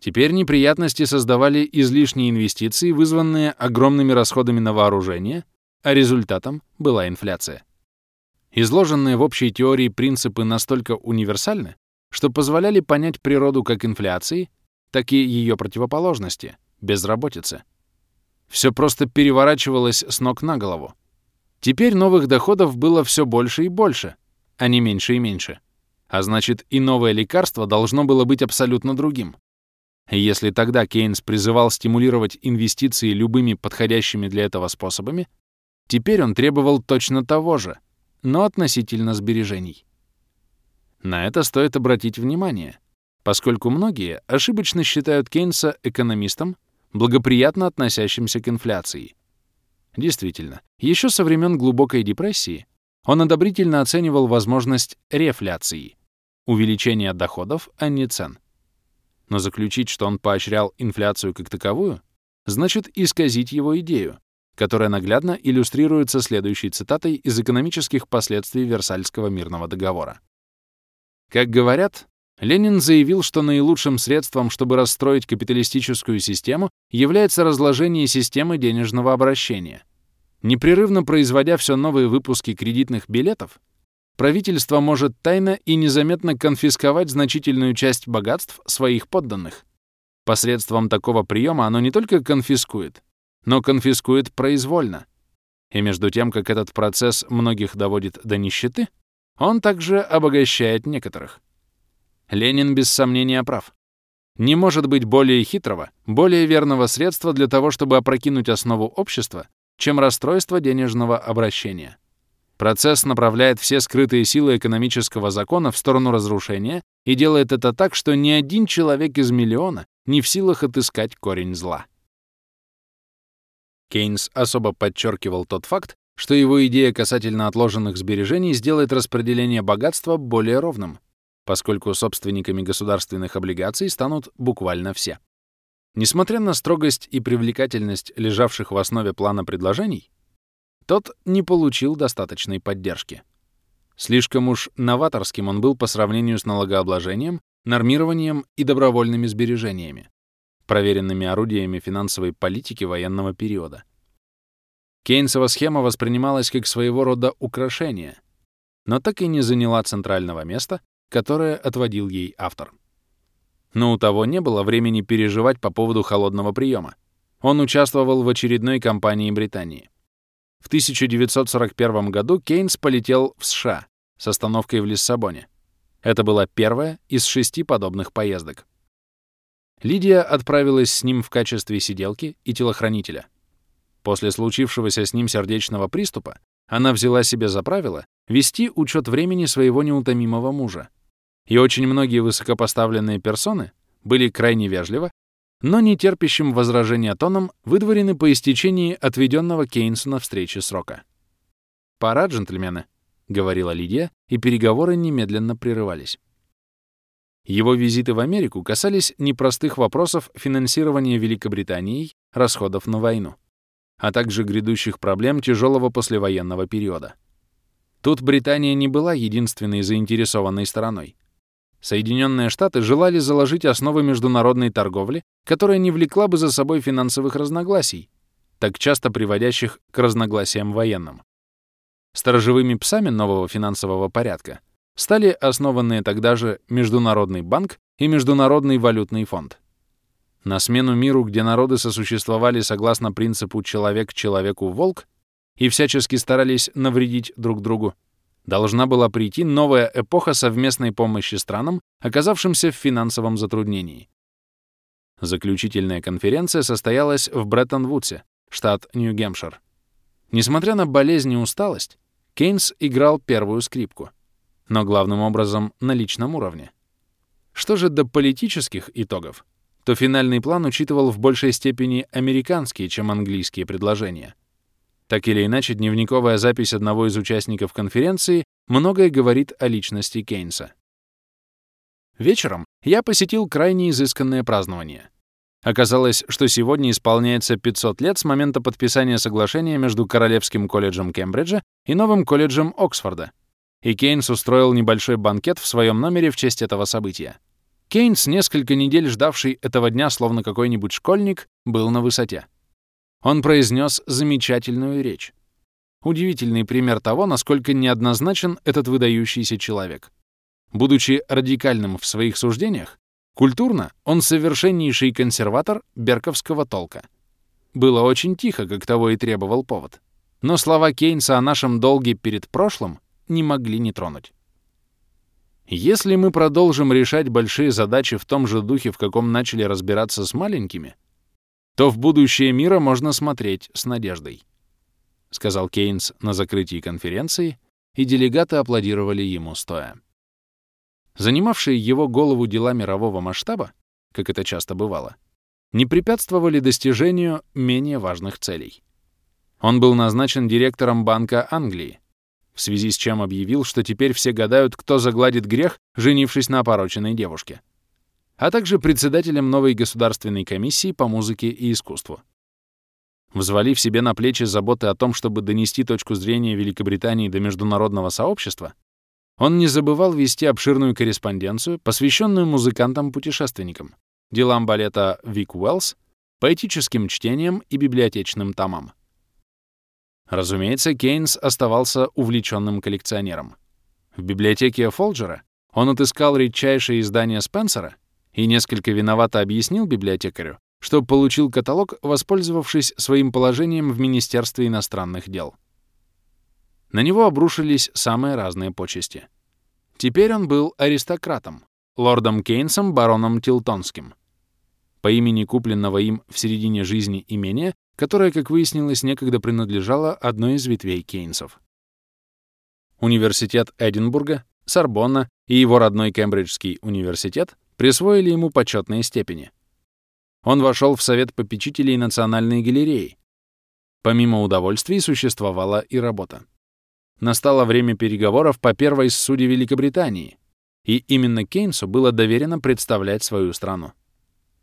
Speaker 1: Теперь неприятности создавали излишние инвестиции, вызванные огромными расходами на вооружение, а результатом была инфляция. Изложенные в общей теории принципы настолько универсальны, что позволяли понять природу как инфляции, так и ее противоположности — безработицы. Все просто переворачивалось с ног на голову. Теперь новых доходов было все больше и больше, а не меньше и меньше. А значит, и новое лекарство должно было быть абсолютно другим. Если тогда Кейнс призывал стимулировать инвестиции любыми подходящими для этого способами, теперь он требовал точно того же, но относительно сбережений. На это стоит обратить внимание — поскольку многие ошибочно считают Кейнса экономистом, благоприятно относящимся к инфляции. Действительно, еще со времен глубокой депрессии он одобрительно оценивал возможность рефляции — увеличения доходов, а не цен. Но заключить, что он поощрял инфляцию как таковую, значит исказить его идею, которая наглядно иллюстрируется следующей цитатой из экономических последствий Версальского мирного договора. Как говорят, Ленин заявил, что наилучшим средством, чтобы расстроить капиталистическую систему, является разложение системы денежного обращения. Непрерывно производя все новые выпуски кредитных билетов, правительство может тайно и незаметно конфисковать значительную часть богатств своих подданных. Посредством такого приема оно не только конфискует, но конфискует произвольно. И между тем, как этот процесс многих доводит до нищеты, он также обогащает некоторых. Ленин без сомнения прав. Не может быть более хитрого, более верного средства для того, чтобы опрокинуть основу общества, чем расстройство денежного обращения. Процесс направляет все скрытые силы экономического закона в сторону разрушения и делает это так, что ни один человек из миллиона не в силах отыскать корень зла. Кейнс особо подчеркивал тот факт, что его идея касательно отложенных сбережений сделает распределение богатства более ровным, поскольку собственниками государственных облигаций станут буквально все. Несмотря на строгость и привлекательность лежавших в основе плана предложений, тот не получил достаточной поддержки. Слишком уж новаторским он был по сравнению с налогообложением, нормированием и добровольными сбережениями, проверенными орудиями финансовой политики военного периода. Кейнсова схема воспринималась как своего рода украшение, но так и не заняла центрального места которое отводил ей автор. Но у того не было времени переживать по поводу холодного приема. Он участвовал в очередной кампании Британии. В 1941 году Кейнс полетел в США с остановкой в Лиссабоне. Это была первая из шести подобных поездок. Лидия отправилась с ним в качестве сиделки и телохранителя. После случившегося с ним сердечного приступа она взяла себе за правило вести учет времени своего неутомимого мужа, и очень многие высокопоставленные персоны были крайне вежливо, но не терпящим возражения тоном выдворены по истечении отведенного Кейнсу на встрече срока. «Пора, джентльмены», — говорила Лидия, и переговоры немедленно прерывались. Его визиты в Америку касались непростых вопросов финансирования Великобританией расходов на войну, а также грядущих проблем тяжелого послевоенного периода. Тут Британия не была единственной заинтересованной стороной. Соединенные Штаты желали заложить основы международной торговли, которая не влекла бы за собой финансовых разногласий, так часто приводящих к разногласиям военным. Сторожевыми псами нового финансового порядка стали основанные тогда же Международный банк и Международный валютный фонд. На смену миру, где народы сосуществовали согласно принципу «человек человеку волк» и всячески старались навредить друг другу, должна была прийти новая эпоха совместной помощи странам, оказавшимся в финансовом затруднении. Заключительная конференция состоялась в Бреттон-Вудсе, штат Нью-Гэмпшир. Несмотря на болезнь и усталость, Кейнс играл первую скрипку, но главным образом на личном уровне. Что же до политических итогов, то финальный план учитывал в большей степени американские, чем английские предложения. Так или иначе, дневниковая запись одного из участников конференции многое говорит о личности Кейнса. Вечером я посетил крайне изысканное празднование. Оказалось, что сегодня исполняется 500 лет с момента подписания соглашения между Королевским колледжем Кембриджа и новым колледжем Оксфорда. И Кейнс устроил небольшой банкет в своем номере в честь этого события. Кейнс, несколько недель ждавший этого дня словно какой-нибудь школьник, был на высоте. Он произнес замечательную речь. Удивительный пример того, насколько неоднозначен этот выдающийся человек. Будучи радикальным в своих суждениях, культурно он совершеннейший консерватор берковского толка. Было очень тихо, как того и требовал повод. Но слова Кейнса о нашем долге перед прошлым не могли не тронуть. Если мы продолжим решать большие задачи в том же духе, в каком начали разбираться с маленькими, то в будущее мира можно смотреть с надеждой», — сказал Кейнс на закрытии конференции, и делегаты аплодировали ему стоя. Занимавшие его голову дела мирового масштаба, как это часто бывало, не препятствовали достижению менее важных целей. Он был назначен директором Банка Англии, в связи с чем объявил, что теперь все гадают, кто загладит грех, женившись на опороченной девушке а также председателем новой государственной комиссии по музыке и искусству. Взвалив себе на плечи заботы о том, чтобы донести точку зрения Великобритании до международного сообщества, он не забывал вести обширную корреспонденцию, посвященную музыкантам-путешественникам, делам балета Вик Уэллс, поэтическим чтениям и библиотечным томам. Разумеется, Кейнс оставался увлеченным коллекционером. В библиотеке Фолджера он отыскал редчайшее издание Спенсера и несколько виновато объяснил библиотекарю, что получил каталог, воспользовавшись своим положением в Министерстве иностранных дел. На него обрушились самые разные почести. Теперь он был аристократом, лордом Кейнсом, бароном Тилтонским. По имени купленного им в середине жизни имения, которое, как выяснилось, некогда принадлежало одной из ветвей Кейнсов. Университет Эдинбурга, Сорбонна и его родной Кембриджский университет присвоили ему почетные степени. Он вошел в Совет попечителей Национальной галереи. Помимо удовольствий существовала и работа. Настало время переговоров по первой судей Великобритании, и именно Кейнсу было доверено представлять свою страну.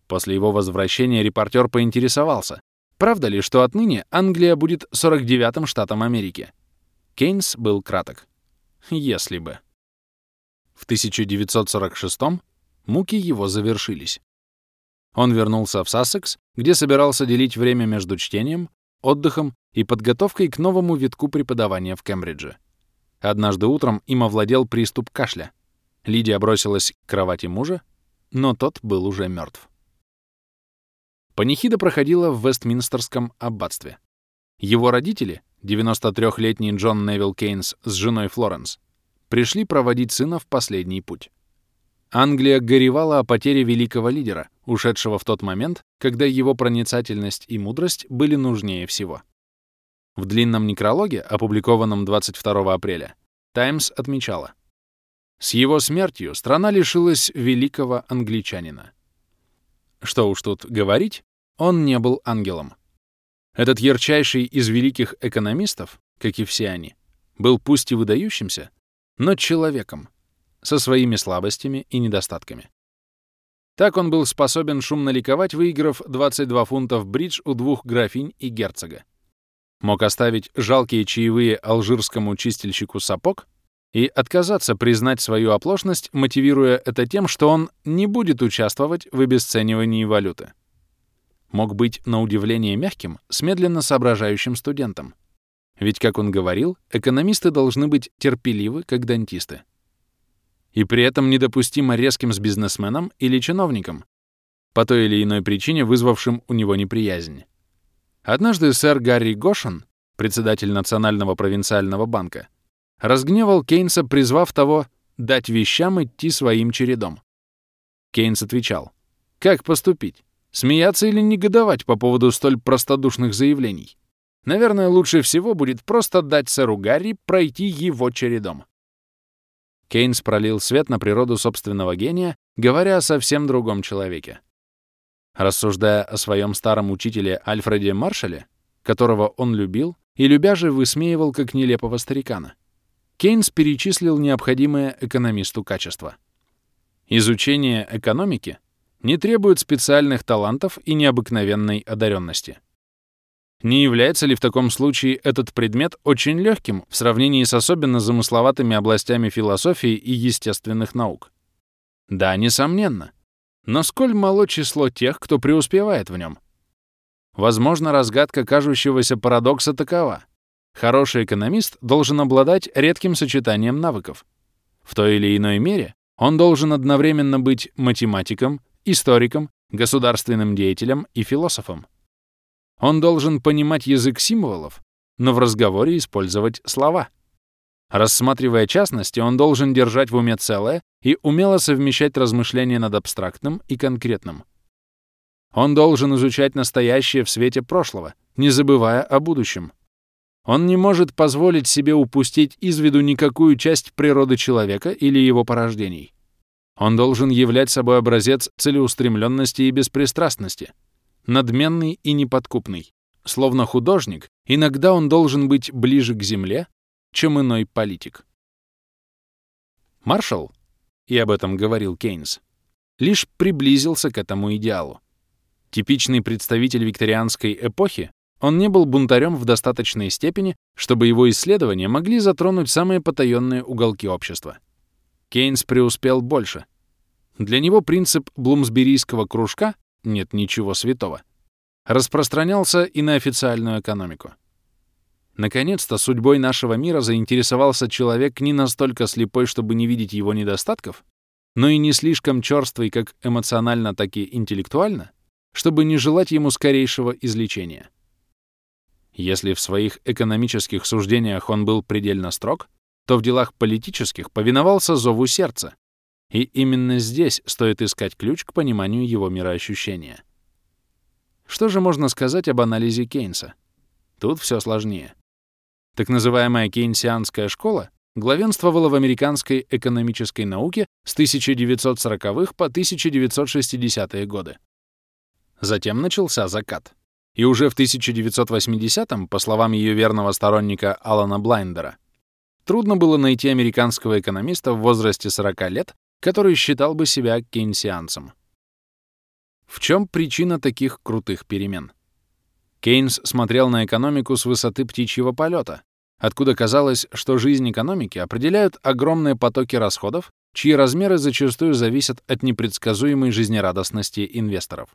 Speaker 1: После его возвращения репортер поинтересовался, правда ли, что отныне Англия будет 49-м штатом Америки. Кейнс был краток. Если бы. В 1946 муки его завершились. Он вернулся в Сассекс, где собирался делить время между чтением, отдыхом и подготовкой к новому витку преподавания в Кембридже. Однажды утром им овладел приступ кашля. Лидия бросилась к кровати мужа, но тот был уже мертв. Панихида проходила в Вестминстерском аббатстве. Его родители, 93-летний Джон Невилл Кейнс с женой Флоренс, пришли проводить сына в последний путь. Англия горевала о потере великого лидера, ушедшего в тот момент, когда его проницательность и мудрость были нужнее всего. В длинном некрологе, опубликованном 22 апреля, «Таймс» отмечала, «С его смертью страна лишилась великого англичанина». Что уж тут говорить, он не был ангелом. Этот ярчайший из великих экономистов, как и все они, был пусть и выдающимся, но человеком, со своими слабостями и недостатками. Так он был способен шумно ликовать, выиграв 22 фунта в бридж у двух графинь и герцога. Мог оставить жалкие чаевые алжирскому чистильщику сапог и отказаться признать свою оплошность, мотивируя это тем, что он не будет участвовать в обесценивании валюты. Мог быть, на удивление, мягким, с медленно соображающим студентом. Ведь, как он говорил, экономисты должны быть терпеливы, как дантисты и при этом недопустимо резким с бизнесменом или чиновником, по той или иной причине вызвавшим у него неприязнь. Однажды сэр Гарри Гошин, председатель Национального провинциального банка, разгневал Кейнса, призвав того дать вещам идти своим чередом. Кейнс отвечал, «Как поступить? Смеяться или негодовать по поводу столь простодушных заявлений? Наверное, лучше всего будет просто дать сэру Гарри пройти его чередом». Кейнс пролил свет на природу собственного гения, говоря о совсем другом человеке. Рассуждая о своем старом учителе Альфреде Маршале, которого он любил и любя же высмеивал как нелепого старикана, Кейнс перечислил необходимое экономисту качество. Изучение экономики не требует специальных талантов и необыкновенной одаренности. Не является ли в таком случае этот предмет очень легким в сравнении с особенно замысловатыми областями философии и естественных наук? Да, несомненно. Но сколь мало число тех, кто преуспевает в нем? Возможно, разгадка кажущегося парадокса такова. Хороший экономист должен обладать редким сочетанием навыков. В той или иной мере он должен одновременно быть математиком, историком, государственным деятелем и философом. Он должен понимать язык символов, но в разговоре использовать слова. Рассматривая частности, он должен держать в уме целое и умело совмещать размышления над абстрактным и конкретным. Он должен изучать настоящее в свете прошлого, не забывая о будущем. Он не может позволить себе упустить из виду никакую часть природы человека или его порождений. Он должен являть собой образец целеустремленности и беспристрастности — надменный и неподкупный. Словно художник, иногда он должен быть ближе к земле, чем иной политик. Маршалл, и об этом говорил Кейнс, лишь приблизился к этому идеалу. Типичный представитель викторианской эпохи, он не был бунтарем в достаточной степени, чтобы его исследования могли затронуть самые потаенные уголки общества. Кейнс преуспел больше. Для него принцип блумсберийского кружка нет ничего святого, распространялся и на официальную экономику. Наконец-то судьбой нашего мира заинтересовался человек не настолько слепой, чтобы не видеть его недостатков, но и не слишком черствый как эмоционально, так и интеллектуально, чтобы не желать ему скорейшего излечения. Если в своих экономических суждениях он был предельно строг, то в делах политических повиновался зову сердца, и именно здесь стоит искать ключ к пониманию его мироощущения. Что же можно сказать об анализе Кейнса? Тут все сложнее. Так называемая кейнсианская школа главенствовала в американской экономической науке с 1940-х по 1960-е годы. Затем начался закат. И уже в 1980-м, по словам ее верного сторонника Алана Блайндера, трудно было найти американского экономиста в возрасте 40 лет, который считал бы себя кейнсианцем. В чем причина таких крутых перемен? Кейнс смотрел на экономику с высоты птичьего полета, откуда казалось, что жизнь экономики определяют огромные потоки расходов, чьи размеры зачастую зависят от непредсказуемой жизнерадостности инвесторов.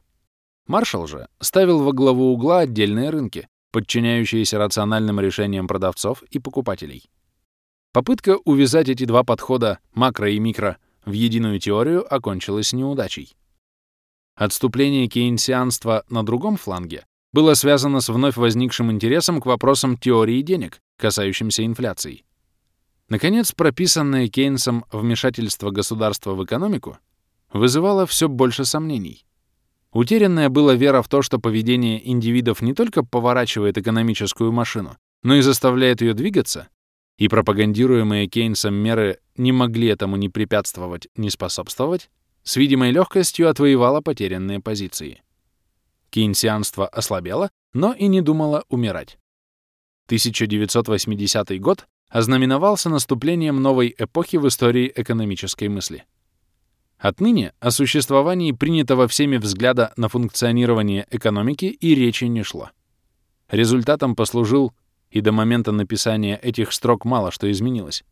Speaker 1: Маршалл же ставил во главу угла отдельные рынки, подчиняющиеся рациональным решениям продавцов и покупателей. Попытка увязать эти два подхода, макро и микро, в единую теорию окончилась неудачей. Отступление кейнсианства на другом фланге было связано с вновь возникшим интересом к вопросам теории денег, касающимся инфляции. Наконец, прописанное Кейнсом вмешательство государства в экономику вызывало все больше сомнений. Утерянная была вера в то, что поведение индивидов не только поворачивает экономическую машину, но и заставляет ее двигаться, и пропагандируемые Кейнсом меры не могли этому ни препятствовать, ни способствовать, с видимой легкостью отвоевала потерянные позиции. Кейнсианство ослабело, но и не думало умирать. 1980 год ознаменовался наступлением новой эпохи в истории экономической мысли. Отныне о существовании принятого всеми взгляда на функционирование экономики и речи не шло. Результатом послужил, и до момента написания этих строк мало что изменилось,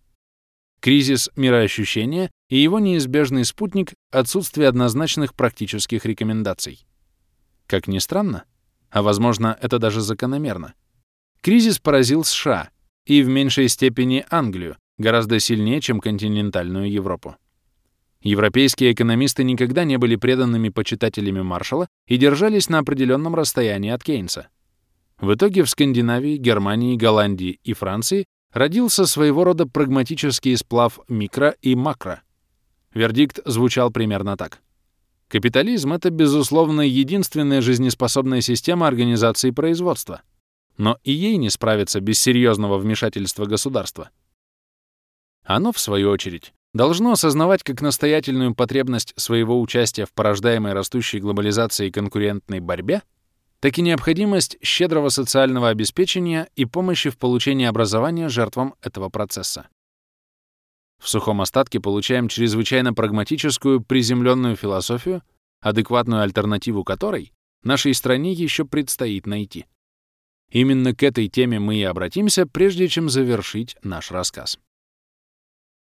Speaker 1: кризис мироощущения и его неизбежный спутник — отсутствие однозначных практических рекомендаций. Как ни странно, а возможно это даже закономерно, кризис поразил США и в меньшей степени Англию, гораздо сильнее, чем континентальную Европу. Европейские экономисты никогда не были преданными почитателями Маршалла и держались на определенном расстоянии от Кейнса. В итоге в Скандинавии, Германии, Голландии и Франции родился своего рода прагматический сплав микро и макро. Вердикт звучал примерно так. Капитализм — это, безусловно, единственная жизнеспособная система организации производства. Но и ей не справиться без серьезного вмешательства государства. Оно, в свою очередь, должно осознавать как настоятельную потребность своего участия в порождаемой растущей глобализации и конкурентной борьбе, так и необходимость щедрого социального обеспечения и помощи в получении образования жертвам этого процесса. В сухом остатке получаем чрезвычайно прагматическую, приземленную философию, адекватную альтернативу которой нашей стране еще предстоит найти. Именно к этой теме мы и обратимся, прежде чем завершить наш рассказ.